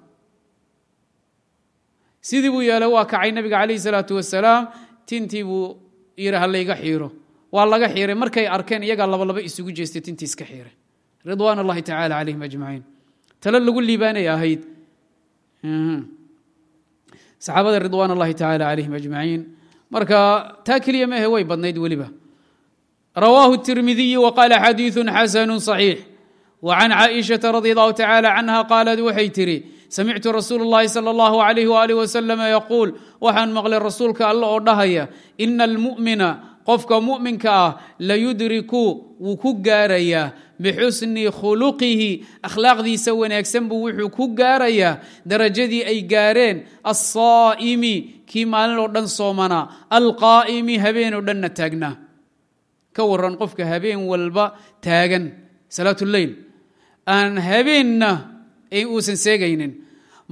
Sidii buu yeelay waa kacay nebiga calayhi salaatu wasalaam. Tintii buu yidhi halayga xiiro. Waa laga xiiray. Markay arkeen iyagaa labalaba isugu jeestay tintii iska xiiray. Ridwaan allahi tacaala calayhim ajmaciin tale lagu liibaanay ahayd saxaabada ridwaan allahi tacaala calayhim ajmaciin marka taa keliya mehe way badnayd weliba rawaahu tirmidiyu waqaala xadiiثu xasanu صaxiix وعن cائiشhaةa رضي الله تعالى عنها qاaلad waxay tihi samictu rasuul الlahi slى الlaه عليه وaلiه وسلم yquul waxaan maqlay rasuulka alle oo dhahaya إna الmuؤmina qofka muminka ah layudriku wuu ku gaarayaa bixusni khuluqihi. Akhlaaqdiisa wanaagsan buu wuxuu ku gaarayaa darajadii ay gaareen alsaa'imi kii maalin oo dhan soomana alqaa'imi habeenoo dhanna taagnaa ka warran qofka habeen walba taagan salaatuleyl aan habeenna uusan seegaynin.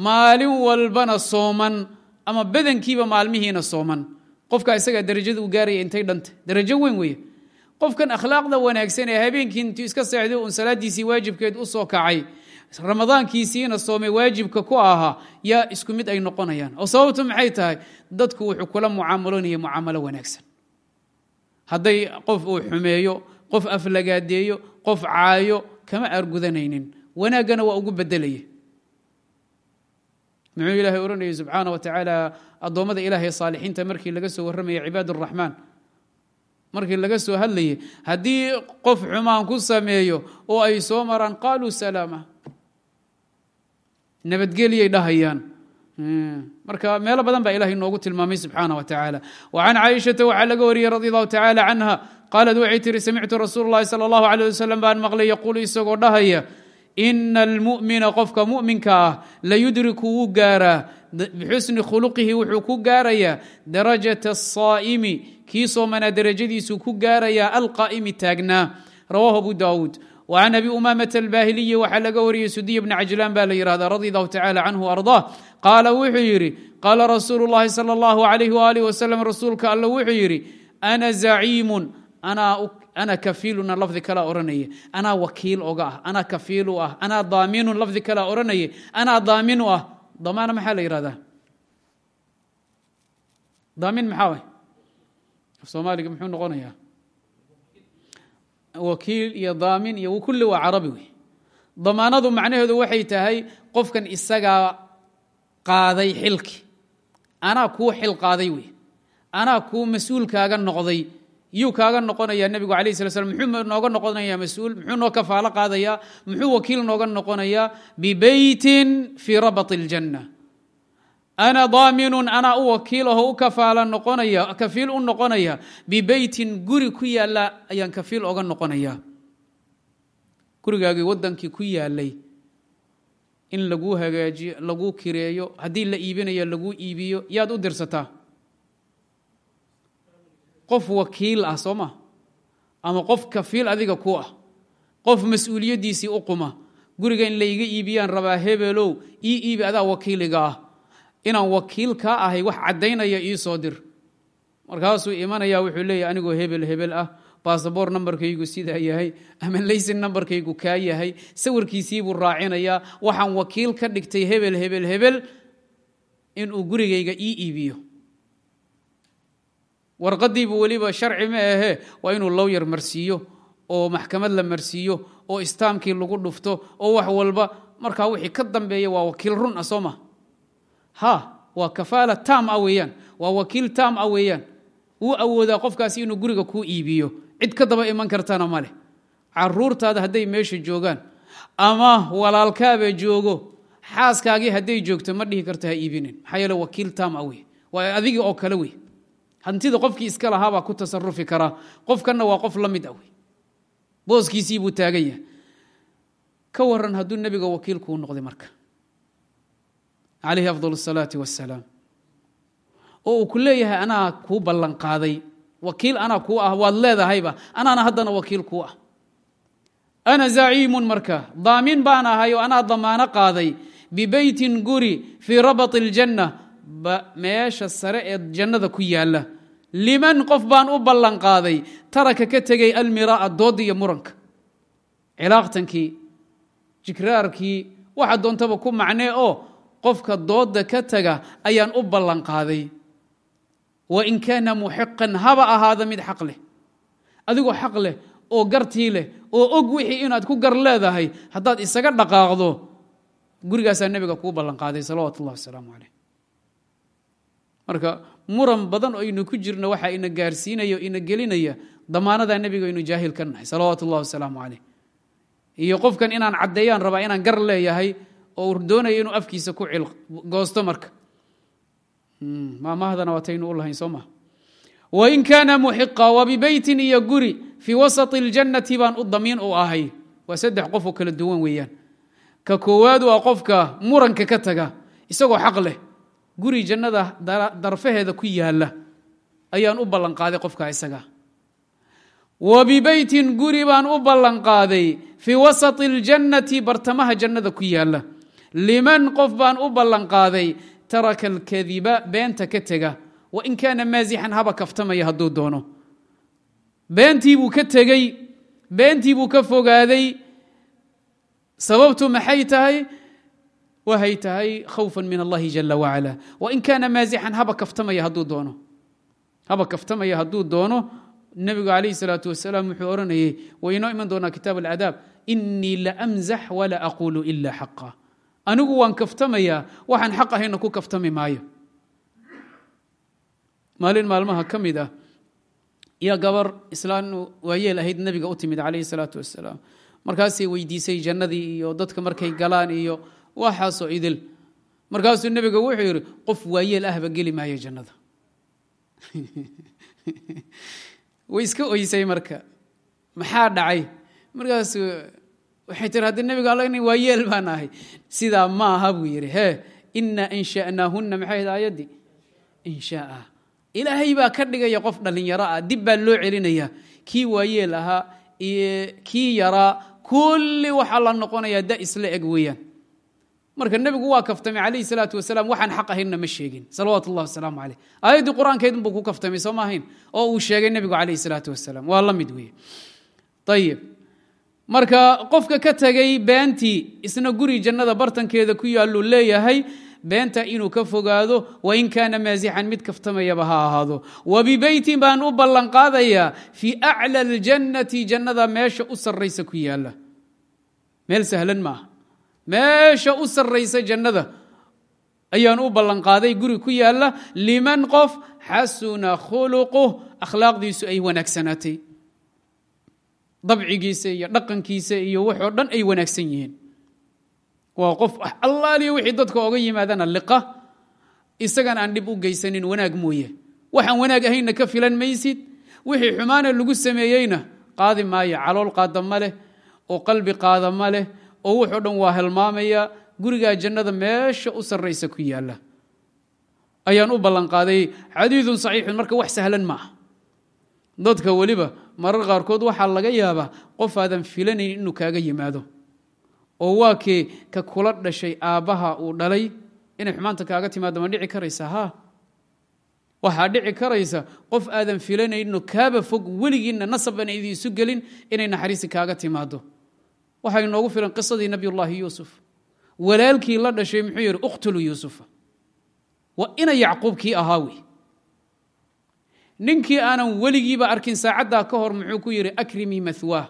Maalin walbana sooman ama badankiiba maalmihiina sooman qofka isagaa darajada u gaaraya intay dhanta darajo weyn weeye. Qofkan akhlaaqda wanaagsan ee habeenkii intuu iska seexday uun salaadiisii waajibkeed u soo kacay ramadaankiisiina soomay waajibka ku ahaa yaa isku mid ay noqonayaan. Oo sababtu maxay tahay? Dadku wuxuu kula mucaamaloonaya mucaamalo wanaagsan. Hadday qof uu xumeeyo qof aflagaadeeyo qof caayo kama aargudanaynin wanaaggana waa ugu bedelaya muxuu ilaahay odhanayay subxaana wa tacaala addoommada ilahay saalixiinta markii laga soo warramaya cibaad araxmaan markii laga soo hadlayay haddii qof xumaan ku sameeyo oo ay soo maraan qaaluu salaama nabadgelyay dhahayaan marka meelo badan baa ilahay noogu tilmaamay subxaana wa tacaala wa can caaishata waxaa laga wariyey radi allahu tacaala canha qaalad waxay tihi samictu rasuul اllahi salى اllahu alيه wasalam baan maqlay yaquulu isagoo dhahaya ina almu'mina qofka mu'minka ah layudriku wuu gaaraa bixusni khuluqihi wuxuu ku gaarayaa darajata الsaa'imi kii soomanaa derajadiisuu ku gaarayaa alqaa'imi taagnaa rawahu abu daawuud وعن أبي أمامة الباهلي waxaa laga wariyey سudiي بن cجلان ba la yihahda رضي الله تعالى عنه وأرضاه qاala wuxuu yidhi qاala rasuul الlahi slى الlaه عليه وaله وسلم rasuulka all wuxuu yidhi أna زaciimu ana kafiiluna lafdi kala oranaya anaa wakiil oga ah. Anaa kafiilu ah. Anaa daaminu lafdi kala oranaya anaa daaminu ah. Damaana maxaa la yihahdaa daamin maxaa way soomaaliga muxuu noqonayaa? Wakiil iyo daamin iyo kulli waa carabi wey damaanadu macnaheedu waxay tahay qofkan isagaa qaaday xilki. Anaa kuu xil qaaday wey anaa kuu mas'uulkaaga noqday yuu kaaga noqonayaa nebigu alay sla slam muxuu nooga noqonayaa mas'uul muxuu noo kafaalo qaadayaa muxuu wakiil nooga noqonayaa bibeytin fii rabat اljanna ana daaminun anaa u wakiilaho u kafaala noqonaya kafiil u noqonaya bibeytin guri ku yaalla ayaan kafiil oga noqonaya. Gurigaagii waddankii ku yaalay in laguu hagaajiyo laguu kireeyo haddii la iibinayo laguu iibiyo yaad u dirsataa qof wakiil ah soo ma? Ama qof kafiil adiga ku ah? Qof mas'uuliyaddiisii u quma? Guriga in layga iibiyaan rabaa hebelow ii iibi adaa wakiiliga ah. Inaan wakiil kaa ahay wax caddaynaya ii soo dir. Markaasuu imanaya wuxuu leeyahy anigoo hebel hebel ah. Basaboor nambarkaygu sidaa yahay ama laysin nambarkaygu kaa yahay. Sawirkiisiibuu raacinayaa waxaan wakiil ka dhigtay hebel hebel hebel inuu gurigayga ii iibiyo warqadiibu weliba sharci ma ahee waa inuu lowyar marsiiyo oo maxkamad la marsiiyo oo istaamkii lagu dhufto oo wax walba markaa wixii ka dambeeya waa wakiil run ah soo ma. Ha waa kafaala tam ah weeyaan waa wakiil tam ah weeyaan. Wuu awoodaa qofkaasi inuu guriga kuu iibiyo. Cid ka daba iman kartana ma leh. Caruurtaada hadday meesha joogaan ama walaalkaaba joogo xaaskaagii hadday joogto ma dhihi karta ha iibinin. Maxaa yeele wakiil tam ah wey waa adigii oo kale wey hantida qofkii iska lahaabaa ku tasarufi karaa qofkanna waa qof la mid ah wey. Booskiisii buu taagan yahay. Ka waran hadduu nebiga wakiil kuu noqday marka. Calayhi afdal asalaati wassalaam. Oo uu ku leeyahay anaa kuu ballanqaaday wakiil anaa kuu ah waad leedahayba. Anaana haddana wakiil kuu ah. Ana zaciimun marka. Daamin baan ahay oo anaa damaano qaaday. Bibeytin guri fii rabat aljanna meesha sare ee jannada ku yaalla liman qof baan u ballanqaaday taraka ka tegay almiraa doodda iyo muranka. Cilaaqtankii jikraarkii waxa doontaba ku macnee oo qofka doodda ka taga ayaan u ballanqaaday. Wain kaana muxiqan haba ahaada mid xaq leh. Adigoo xaq leh oo gartii leh oo og wixii inaad ku gar leedahay haddaad isaga dhaqaaqdo gurigaasaa nebiga kuu ballanqaaday salawatu ullahi wasalaamu caleyh marka muran badan oo aynu ku jirno waxaa ina gaarsiinaya o ina gelinaya damaanadaa nebiga aynu jaahil ka nahay salawaatu ullahi wasalaamu caleyh iyo qofkan inaan caddeeyaan rabaa inaan gar leeyahay oo doonaya inuu afkiisa ku goosto marka. Maamahdana waataynu u lahayn soo maha wain kaana muxiqa wa iyo guri fii wasati اljannati baan u damiin u ahay. Waa saddex qof oo kala duwan weeyaan. Ka koowaad waa qofka muranka ka taga isagoo xaq leh guri jannada darfaheeda ku yaalla ayaan u ballanqaaday qofka isaga. Wa bibeytin guri baan u ballanqaaday fii wasati اljannati bartamaha jannada ku yaalla liman qof baan u ballanqaaday taraka alkadiba beenta ka tega. Wain kaana maasixan haba kaftamaya hadduu doono. Beentii buu ka tegey beentii buu ka fogaaday. Sababtu maxay tahay waxay tahay khawfa min allahi jala wacala wain kaana maasixan haba kaftamaya hadduu doono haba kaftamaya hadduu doono nebigu calayhi salaatu wasalaam wuxuu odhanayay way iman doonaa kitaab alcadaab inii laamzax wala aquulu ila xaqa anigu waan kaftamayaa waxaan xaq ahayna ku kaftami maayo maalin maalmaha ka mid ah iyo gabar islaan waayeel ahayd nebiga u timid calayhi salaatu wasalaam markaasay weydiisay jannadii iyo dadka markay galaan iyo waxaasoo idil. Markaasuu nebiga wuxuu yidhi qof waayeel ahba geli maayo jannada. Way iska oysay marka. Maxaa dhacay? Markaasu waxay tiri haddi nebiga alla waa yeel baan ahay sidaa ma buu yidhi. Hee inaa insha'naahunna maxay ahayd aayaddii inshaaa ilaahay baa ka dhigaya qof dhallinyaro ah dib baa loo celinaya kii waayeel ahaa iyo kii yaraa kulli waxaa la noqonayaa da isla eg weeyaan marka nebigu waa kaftamay calayhi salaatu wasalaam waxaan xaq ahaynna ma sheegin. Salawaatu ullahi wasalaamu caleyh aayaddii qur'aankeedun buu ku kaftamay soo ma ahayn? Oo uu sheegay nebigu calayhi salaatu wasalaam. Waa la mid weeye. Ayib marka qofka ka tegay beentii isna guri jannada bartankeeda ku yaalluu leeyahay beenta inuu ka fogaado wain kaana maasixan mid kaftamayaba ha ahaado. Wa bibeytin baan u ballanqaadayaa fii acla aljannati jannada meesha u sarraysa ku yaalla. Meel sahlan maaha meesha u sarraysa jannada. Ayaan u ballanqaaday guri ku yaalla liman qof xasuna khuluquh akhlaaqdiisu ay wanaagsanaatay dabcigiisa iyo dhaqankiisa iyo waxoo dhan ay wanaagsan yihiin. Waa qof allaaliyo wixii dadka oga yimaadana liqa. Isagan aan dhib u geysanin wanaag mooye. Waxaan wanaag ahaynna ka filan maysid. Wixii xumaana lagu sameeyeyna qaadi maayo calool qaada ma leh oo qalbi qaada ma leh oo wuxuu dhan waa helmaamaya gurigaa jannada meesha u sarraysa ku yaalla. Ayaan u ballanqaaday xadiidun saxiixun marka wax sahlan ma dadka weliba marar qaarkood waxaa laga yaabaa qof aadan filanayn inuu kaaga yimaado. Oo waa kee ka kula dhashay aabbaha uu dhalay inay xumaanta kaaga timaado ma dhici karaysa ha? Waxaa dhici karaysa qof aadan filanayno kaaba fog weligiinna nasabana idiisu gelin inay naxariisi kaaga timaado waxaa inoogu filan qisadii nabiyullaahi yuusuf. Walaalkii la dhashay muxuu yidhi uqtuluu yuusufa. Waa ina yacquubkii ahaa wey ninkii aanan weligiiba arkin saacaddaa ka hor muxuu ku yidhi akrimii mahwaah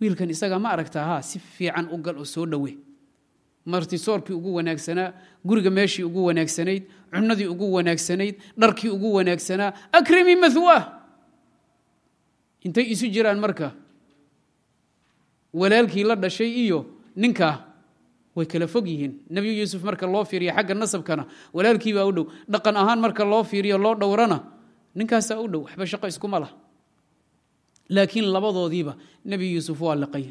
wiilkan isaga ma aragtaa ha si fiican u gal oo soo dhowe. Martisoorkii ugu wanaagsanaa guriga meeshii ugu wanaagsanayd cunadii ugu wanaagsanayd dharkii ugu wanaagsanaa akrimi mahwaah intay isu jiraan marka walaalkii la dhashay iyo ninkaa way kala fog yihiin. Nebi yuusuf marka loo fiiriyo xagga nasabkana walaalkiibaa u dhow. Dhaqan ahaan marka loo fiiriyo loo dhowrana ninkaasaa u dhow. Waxba shaqo iskuma lah laakiin labadoodiiba nebi yuusuf waa liqay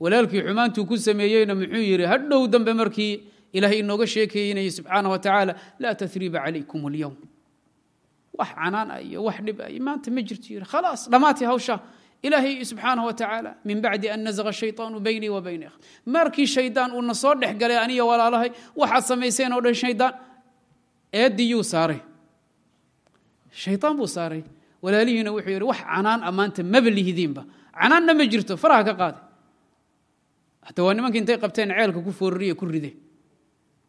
walaalkii xumaantuu ku sameeyeyna muxuu yidhi hadhow dambe markii ilaahay inooga sheekeynayay subxaana wa tacaala laa tasriiba calaykum alyowm wax canaan ah iyo wax dhib ah maanta ma jirto yidhi. Khalaas dhammaatay hawsha ilaahay subxaanah wa tacaala min bacdi an nazaqa shayطaanu baynii wa bayna shaydaan uuna soo dhex galay aniyo walaalahay waxaad samayseen oo dhan shaydaan eediyuu saaray shaydaan buu saaray walaalihiina wuxuu yidhi wax canaan ammaanta maba lihdiinba canaanna ma jirto faraha ka qaaday hataa waa nimanka intay qabteen ceelka ku foorariye ku ride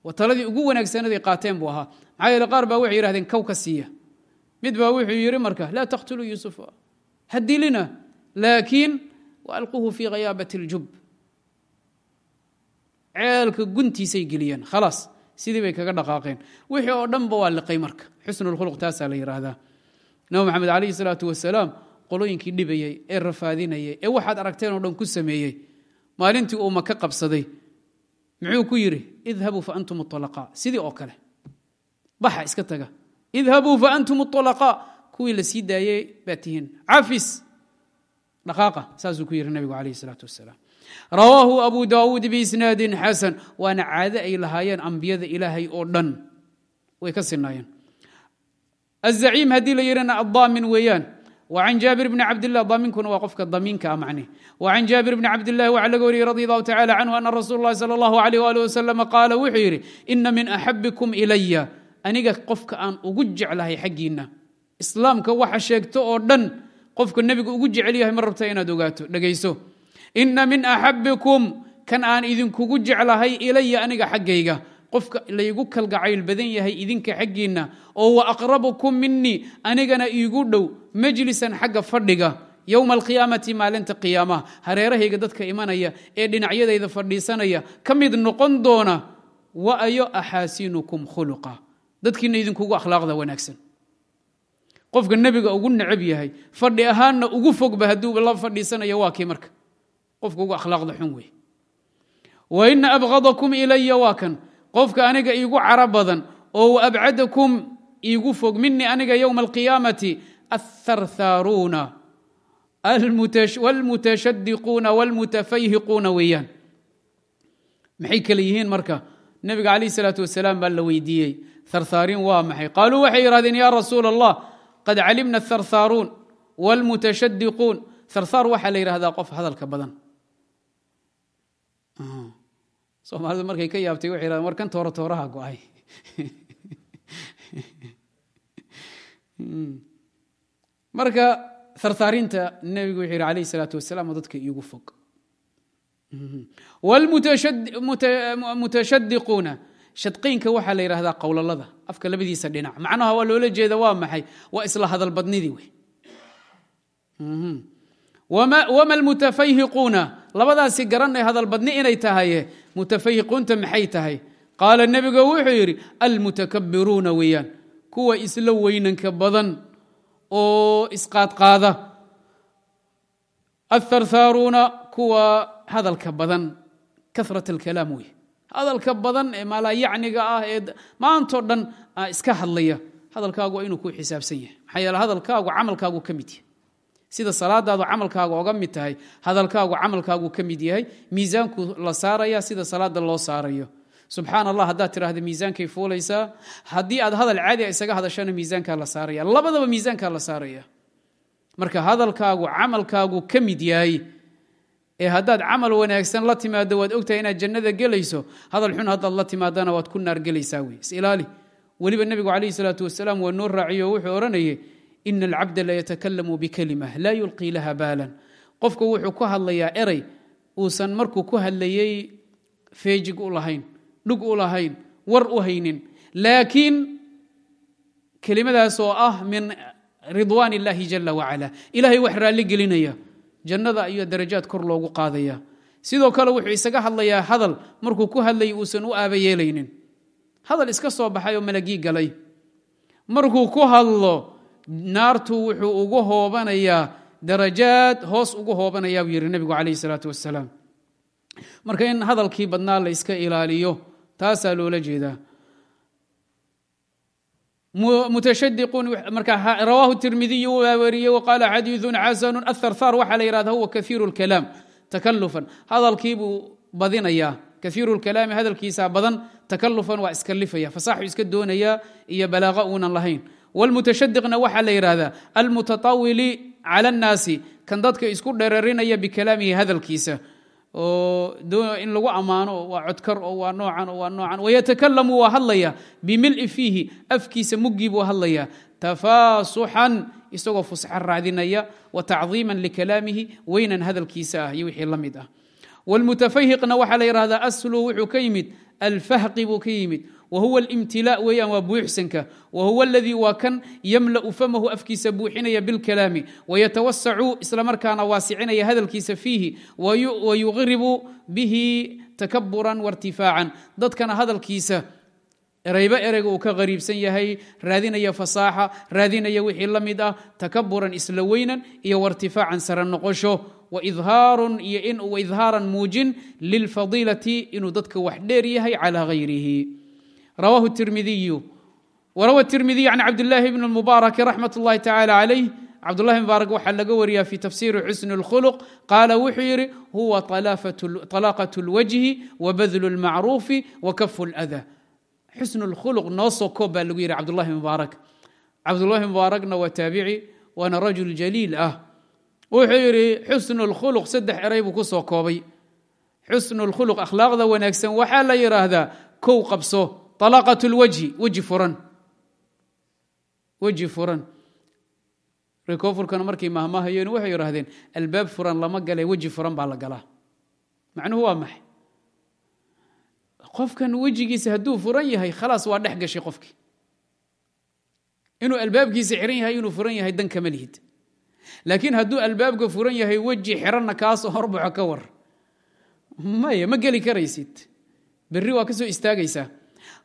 waa ugu wanaagsanaday qaateen buu ahaa maxaa yeele qaar baa waxay yihahdeen kow ka siiya mid baa wuxuu yidhi marka laa taqtuluu yuusufa ha dilina laakiin waalquuhu fii khayaabat اljub ceelka guntiisay geliyeen khalaas sidii bay kaga dhaqaaqeen wixii oo dhanba waa liqay marka xusnu اlkhuluq taasaa la yidhaahdaa nabi maxamed calayhi الsalaatu wasalaam qolooyinkii dhibayey ee rafaadinayay ee waxaad aragteen oo dhan ku sameeyey maalintii uu maka qabsaday muxuu ku yidhi idhabuu faantum اطalaqaa sidii oo kale baxa iska taga idhabuu faantum اطalaqaa kuwii la sii daayey baa tihiin cafis dhaqaaqa saasuu ku yidhi nabigu calayh isalaatu wasalaam rawaahu abu daawuud biisnaadin xasan waana caado ay lahaayeen ambiyada ilaahay oo dhan way ka sinaayeen azaciim haddii la yidhana addaamin weeyaan وعن جابر بن عبد الله ضامنكuna waa qofka damiinka mعنه وعن جابر بن عبد الله وxa laga wariyey رضي الله تعالى عنه أن رsuل اللhi صلى الله عليه وaله وسلم قاaل wuxuu yidhi إن min أحبكم إلya aniga qofka aan ugu jeclahay xaggiina islaamka waxa sheegto oo dhan qofka nebigu ugu jecel yahay ma rabta inaad ogaato. Dhegayso ina min axabikum kan aan idinkugu jeclahay ilaya aniga xaggayga. Qofka laygu kalgacayl badan yahay idinka xaggiinna oo wa aqrabukum minii anigana iigu dhow majlisan xagga fadhiga yowma alqiyaamati maalinta qiyaamaha. Hareerahayga dadka imanaya ee dhinacyadayda fadhiisanaya ka mid noqon doona wa ayo axaasinukum khuluqa. Dadkiina idinkugu akhlaaqda wanaagsan qofka nebiga ugu necab yahay fadhi ahaanna ugu fogba hadduu la fadhiisanaya waa kii marka. Qofka ugu akhlaaqda xun wey waina abqadakum ilaya waa kan. Qofka aniga iigu cara badan oo waabcadakum iigu fog minii aniga yowma alqiyaamati atharthaaruuna wlmutashadiquuna wlmutafayhiquuna weeyaan. Maxay kale yihiin marka? Nebiga calayh salaatu wasalaam baa la weydiiyey. Tharthaarin waa maxay? Qaaluu waxay yidhahdeen yaa rasuul allah qad calimna atharthaaruun wاlmutashadiquun tharthaar waxaa la yidhahdaa qof hadalka badan soomaalidu markay ka yaabtay waxay yidhahdeen war kan tooro tooraha go-ay marka tharthaarinta nebigu wuxuu yidhi alayh الsalaatu wasalaam oo dadka iigu fog wاlmutashadiquuna shadqaynka waxaa la yidhahdaa qowlalada afka labadiisa dhinac. Macnaha waa loola jeeda waa maxay? Waa isla hadalbadnidii wey. Wama almutafayhiquuna? Labadaasi garanay hadalbadni inay tahaye mutafayhiquunta maxay tahay? Qaala nebiga wuxuu yidhi almutakabiruuna weeyaan kuwa isla weynanka badan oo isqaadqaada. Atharthaaruuna kuwa hadalka badan karat alkalaam wey hadalka badan ee maalayacniga ah ee maantoo dhan iska hadlaya. Hadalkaagu waa inuu ku xisaabsan yahay. Maxaa yeele hadalkaagu camalkaagu ka mid yahay. Sida salaadaadu camalkaaga oga mid tahay hadalkaagu camalkaagu ka mid yahay. Miisaanku la saaraya sida salaada loo saarayo. Subxaan allah haddaad tidhaahda miisaankay fuulaysaa. Haddii aad hadal caadi isaga hadashana miisaankaa la saaraya labadaba miisaankaa la saaraya marka hadalkaagu camalkaagu ka mid yahay ee haddaad camal wanaagsan la timaado waad ogtahay inaad jannada gelayso. Hadal xun haddaad la timaadana waad ku naar gelaysaa wey isilaali weliba nebigu calayhi salaatu wasalaam waa noo raaciyo wuxuu odhanayay ina alcabda la yatakalamu bikalima laa yulqii laha baalan. Qofku wuxuu ku hadlayaa erey uusan markuu ku hadlayey feejig u lahayn dhug u lahayn war u haynin. Laakiin kelimadaas oo ah min ridwaan illaahi jala wacala ilahay wax raalli gelinaya jannada iyo darajaad kor loogu qaadaya. Sidoo kale wuxuu isaga hadlayaa hadal markuu ku hadlayay uusan u aaba yeelaynin. Hadal iska soo baxay oo malagii galay. Markuu ku hadlo naartu wuxuu ugu hoobanayaa darajaad hoos ugu hoobanayaa buu yidhi nebigu calayhi salaatu wasalaam marka in hadalkii badnaa la yska ilaaliyo taasaa loola jeedaa mutashadiquun marka rawaahu tirmidiyu waa wariyey waqaala xadiidun xasanu atharthar waxaa la yihahda huwa kaiiru lkalaam takalufan hadalkiibuu badinayaa kaiiru lkalaami hadalkiisaa badan takalufan waa iskalifaya fasaaxu iska doonayaa iyo balaaqa uunan lahayn. Wlmutashadiqna waxaa la yidhahdaa almutaawili cala annaasi kan dadka isku dhereerinaya bikalaamihi hadalkiisa oo in lagu ammaano waa codkar oo waa noocan oo waa noocan. Wayatakalamu waa hadlaya. Bimili fiihi afkiisa muggii buu hadlaya. Tafaasuxan isagoo fusxa raadinaya. Wa tacdiiman likalaamihi weynan hadalkiisa ah iyo wixii la mid ah wlmutafahiqna waxaa la yidhahdaa aslu wuxuu ka yimid alfahqi buu ka yimid whuwa اlimtilaa weeyaan waa buuxsanka wahuwa اladii waa kan yamla'u famahu afkiisa buuxinaya bilkalaami wayatawasacu isla markaana waasicinaya hadalkiisa fiihi wayuqribu bihi takaburan wairtifaacan dadkana hadalkiisa ereyba ereyga uu ka qariibsan yahay raadinaya fasaaxa raadinaya wixii la mid ah takaburan isla weynan iyo wartifaacan sare noqosho waidhaarun iyo in idhaaran muujin lilfadiilati inuu dadka wax dheer yahay calى hayrihi rawahu tirmidiyu warawa tirmidiy can cabdillaahi bn mubaaraki raxmat اllahi tacala calayh cabdullahi mubaarak waxaa laga wariyaa fi tafsiri xusni اlkhuluq qaala wuxuu yidhi huwa طalaaqaة اlwajhi wabadlu اlmacruufi wakafu اlأda xusnu اlkhuluq noo soo koob baa lagu yidhi cabdullahi mubaarak cabdullahi mubaarakna waa taabici waana rajul jaliil ah wuxuu yidhi xusnu اlkhuluq saddex eray buu ku soo koobay xusnu اlkhuluq akhlaaqda wanaagsan waxaa la yidhaahdaa kow qabso طalaqaة اlwajhi weji furan weji furan rekofurkana markay mahmahayeen waxay yidhaahdeen albaab furan lama gale weji furan baa la galaa macnuhu waa maxay qofkan wejigiisa hadduu furan yahay khalaas waa dhex gashay qofkii inuu albaabkiisa xiran yahay inuu furan yahay dan kama lihid laakiin hadduu albaabka furan yahay weji xiranna kaasoo horbaxo ka war maya ma geli karaysid berri waa ka soo istaagaysaa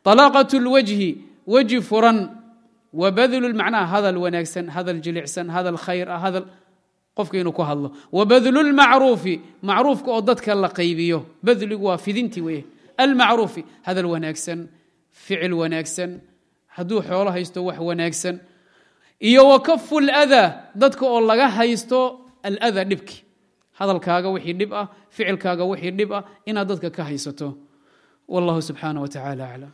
طalaaqaة اlwajhi weji furan wabadlu macnaha hadal wanaagsan hadal jilicsan hadal khayr ah hadal qofka inuu ku hadlo wabadlu اlmacruufi macruufka oo dadka la qaybiyo badligu waa fidinti weye almacruufi hadal wanaagsan ficil wanaagsan hadduu xoolo haysto wax wanaagsan iyo wakafu اlأdaa dadka oo laga haysto alأda dhibki hadalkaaga wixii dhib ah ficilkaaga wixii dhib ah inaad dadka ka haysato والله سبحانه وتعالى أعلم